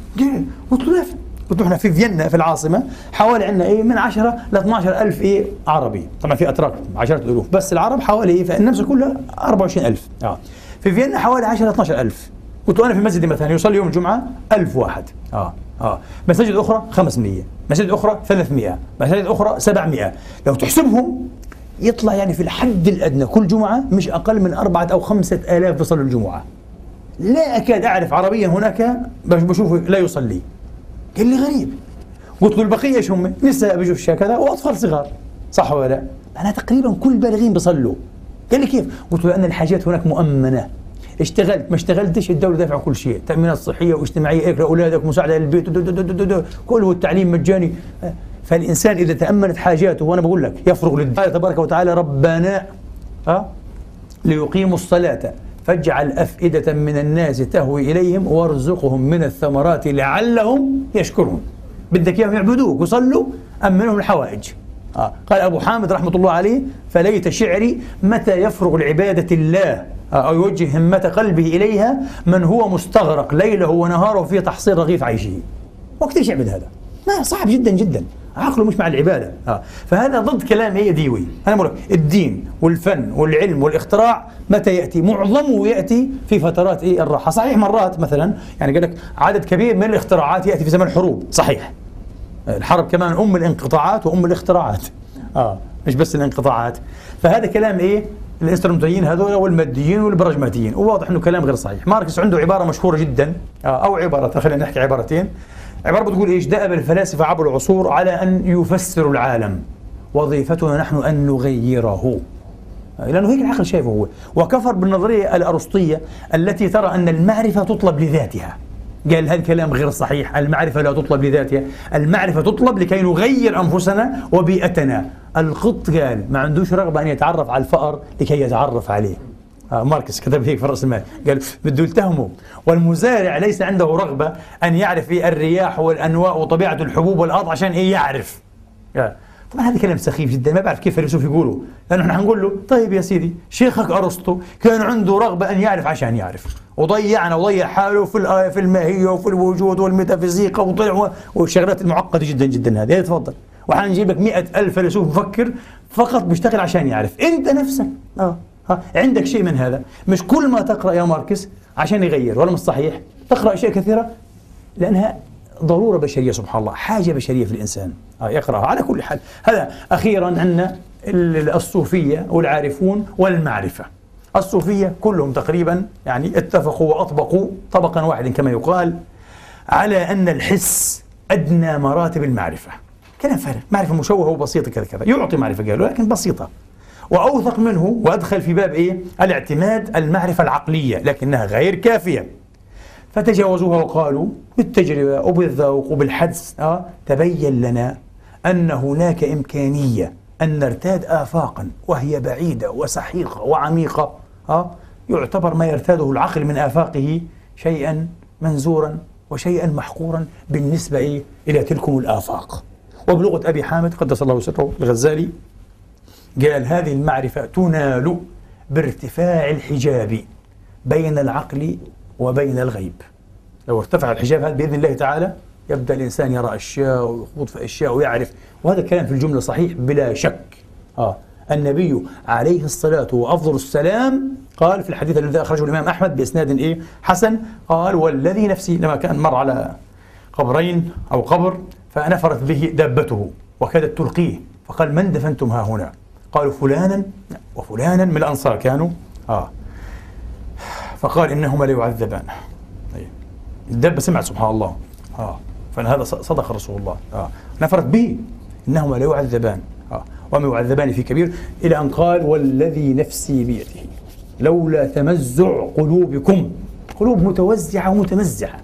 قلت له لافت. قلت له إحنا في فيينا في العاصمة حوالي عندنا إيه من 10 ل 12 ألف إيه عربي. طبعا في أتراك عشرات الالوف بس العرب حوالي إيه في النمسا كلها 24 ألف. آه. في فيينا حوالي 10 ل 12 ألف. قلت له أنا في مسجدي مثلا يصلي يوم الجمعة 1000 واحد. آه. آه. مساجد أخرى 500 مساجد أخرى 300 مساجد أخرى 700 لو تحسبهم يطلع يعني في الحد الأدنى. كل جمعة مش أقل من أربعة أو خمسة آلاف بيصلوا الجمعة. لا أكاد أعرف عربيا هناك بشوفه لا يصلي. قال لي غريب. قلت له البقية إيش هم؟ نساء بجوش كذا وأطفال صغار. صح ولا لا؟ أنا تقريبا كل البالغين بيصلوا قال لي كيف؟ قلت له لأن الحاجات هناك مؤمنة. اشتغلت. ما اشتغلتش الدولة دافعة كل شيء. تأمينات صحية واجتماعية اقرأ أولادك مساعدة للبيت كله التعليم مجاني. فالإنسان إذا تأمنت حاجاته وأنا بقول لك يفرغ لله تبارك وتعالى ربنا أه؟ ليقيموا الصلاة فاجعل أفئدة من الناس تهوي إليهم وارزقهم من الثمرات لعلهم يشكرون بدك إياهم يعبدوك ويصلوا أمنهم الحوائج آه. قال أبو حامد رحمة الله عليه فليت شعري متى يفرغ لعبادة الله آه، أو يوجه همة قلبه إليها من هو مستغرق ليله ونهاره في تحصيل رغيف عيشه وقت إيش يعبد هذا؟ ما صعب جدا جدا. عقله مش مع العبادة. آه. فهذا ضد كلام إيه ديوي. أنا بقول الدين والفن والعلم والاختراع متى يأتي؟ معظمه يأتي في فترات إيه الراحة. صحيح مرات مثلا يعني قال لك عدد كبير من الاختراعات يأتي في زمن الحروب. صحيح. الحرب كمان أم الانقطاعات وأم الاختراعات. آه. مش بس الانقطاعات. فهذا كلام إيه الانسترومنتاليين هذول والماديين والبراجماتيين وواضح إنه كلام غير صحيح. ماركس عنده عبارة مشهورة جدا. آه أو عبارة خلينا نحكي عبارتين. عبارة بتقول إيش دأب الفلاسفة عبر العصور على أن يفسروا العالم. وظيفتنا نحن أن نغيره. لأنه هيك العقل شايفه هو. وكفر بالنظرية الأرسطية التي ترى أن المعرفة تطلب لذاتها. قال هذا الكلام غير صحيح. المعرفة لا تطلب لذاتها. المعرفة تطلب لكي نغير أنفسنا وبيئتنا. القط قال ما عندوش رغبة أن يتعرف على الفأر لكي يتعرف عليه. ماركس كتب هيك في رأس المال. قال بده يلتهمه والمزارع ليس عنده رغبة أن يعرف إيه الرياح والأنواء وطبيعة الحبوب والأرض عشان إيه يعرف. طبعا هذا كلام سخيف جدا ما بعرف كيف الفيلسوف يقولوا لأنه إحنا حنقول له طيب يا سيدي شيخك أرسطو كان عنده رغبة أن يعرف عشان يعرف. وضيعنا وضيع حاله في في الماهية وفي الوجود والميتافيزيقا وطلع والشغلات المعقدة جدا جدا هذه. تفضل. وحنجيب لك مئة ألف فيلسوف مفكر فقط بيشتغل عشان يعرف. أنت نفسك. آه. ها عندك شيء من هذا. مش كل ما تقرأ يا ماركس عشان يغير ولا مش صحيح؟ تقرأ أشياء كثيرة؟ لأنها ضرورة بشرية سبحان الله. حاجة بشرية في الإنسان. آه يقرأها على كل حال. هذا أخيرا عندنا الصوفية والعارفون والمعرفة. الصوفية كلهم تقريبا يعني اتفقوا وأطبقوا طبقا واحدا كما يقال على أن الحس أدنى مراتب المعرفة. كلام فارغ. معرفة مشوهة وبسيطة كذا كذا. يعطي معرفة قالوا لكن بسيطة. وأوثق منه وأدخل في باب إيه؟ الاعتماد المعرفة العقلية لكنها غير كافية فتجاوزوها وقالوا بالتجربة وبالذوق وبالحدس آه تبين لنا أن هناك إمكانية أن نرتاد آفاقا وهي بعيدة وسحيقة وعميقة آه يعتبر ما يرتاده العقل من آفاقه شيئا منزورا وشيئا محقورا بالنسبة إيه؟ إلى تلكم الآفاق وبلغة أبي حامد قدس الله سره الغزالي قال هذه المعرفة تنال بارتفاع الحجاب بين العقل وبين الغيب. لو ارتفع الحجاب هذا بإذن الله تعالى يبدأ الإنسان يرى أشياء ويخوض في أشياء ويعرف. وهذا الكلام في الجملة صحيح بلا شك. آه. النبي عليه الصلاة وأفضل السلام قال في الحديث الذي أخرجه الإمام أحمد بإسناد إيه؟ حسن. قال والذي نفسي لما كان مر على قبرين أو قبر فنفرت به دابته وكادت تلقيه. فقال من دفنتم ها هنا؟ قالوا فلانا وفلانا من الأنصار كانوا آه. فقال إنهما ليعذبان. طيب. الدابة سمعت سبحان الله آه. فهذا صدق رسول الله آه. نفرت به إنهما ليعذبان آه. وما يعذبان في كبير إلى أن قال والذي نفسي بيده لولا تمزع قلوبكم. قلوب متوزعة ومتمزعة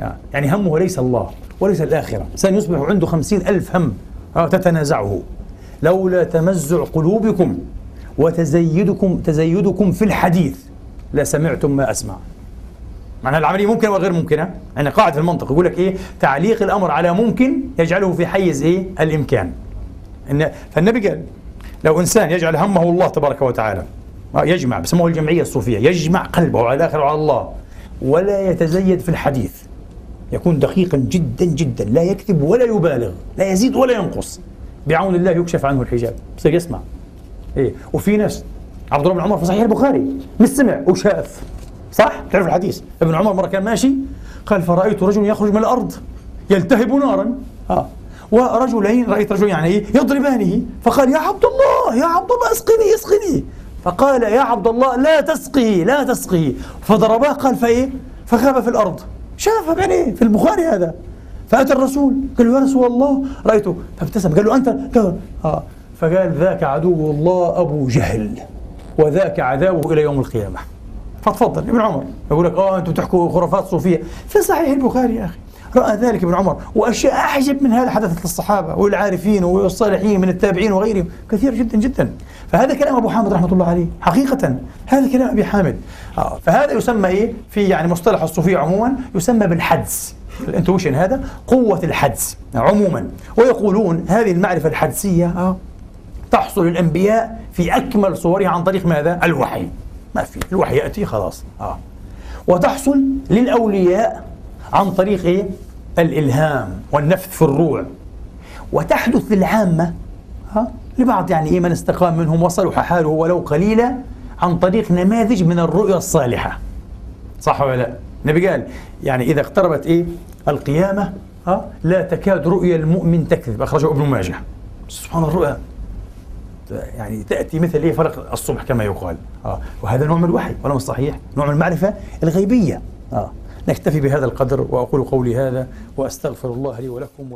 آه، يعني همه ليس الله وليس الآخرة. إنسان يصبح عنده خمسين ألف هم آه، تتنازعه. لولا تمزع قلوبكم وتزيدكم تزيدكم في الحديث لسمعتم ما أسمع. معنى العملية ممكنة وغير ممكنة؟ يعني قاعدة في المنطق. يقول لك إيه؟ تعليق الأمر على ممكن يجعله في حيز إيه؟ الإمكان. إن فالنبي قال لو إنسان يجعل همه الله تبارك وتعالى آه، يجمع بسموه الجمعية الصوفية يجمع قلبه على الآخرة وعلى الله ولا يتزيد في الحديث يكون دقيقا جدا جدا لا يكذب ولا يبالغ لا يزيد ولا ينقص. بعون الله يكشف عنه الحجاب. بصير يسمع. إيه. وفي ناس عبد الله بن عمر في صحيح البخاري مش سمع وشاف. صح؟ تعرف الحديث. ابن عمر مرة كان ماشي قال فرأيت رجل يخرج من الأرض يلتهب نارا. آه. ورجلين رأيت رجل يعني إيه يضربانه. فقال يا عبد الله يا عبد الله أسقني أسقني. فقال يا عبد الله لا تسقي لا تسقي. فضرباه قال فإيه؟ فخاب في الأرض. شافها بعينيه في البخاري هذا. فأتى الرسول. قال له يا رسول الله رأيته. فابتسم. قال له قال آه. فقال ذاك عدو الله أبو جهل وذاك عذابه إلى يوم القيامة. فتفضل ابن عمر. يقول لك آه أنتم تحكوا خرافات صوفية. في صحيح البخاري يا أخي. رأى ذلك ابن عمر. وأشياء أعجب من هذا حدثت للصحابة والعارفين والصالحين من التابعين وغيرهم. كثير جدا جدا. فهذا كلام أبو حامد رحمة الله عليه حقيقة. هذا كلام أبي حامد. آه. فهذا يسمى إيه؟ في يعني مصطلح الصوفية عموما يسمى بالحدس. الانتويشن هذا قوة الحدس عموما ويقولون هذه المعرفة الحدسية آه تحصل للانبياء في أكمل صورها عن طريق ماذا؟ الوحي ما في الوحي يأتي خلاص آه وتحصل للأولياء عن طريق إيه؟ الإلهام والنفث في الروع وتحدث للعامه ها لبعض يعني إيه من استقام منهم وصلح حاله ولو قليلا عن طريق نماذج من الرؤيا الصالحة صح ولا لا؟ النبي قال يعني إذا اقتربت إيه؟ القيامة ها؟ لا تكاد رؤيا المؤمن تكذب. أخرجه ابن ماجه. سبحان الرؤيا يعني تأتي مثل إيه؟ فلق الصبح كما يقال. آه. وهذا نوع من الوحي ولا صحيح. نوع من المعرفة الغيبية. آه. نكتفي بهذا القدر وأقول قولي هذا وأستغفر الله لي ولكم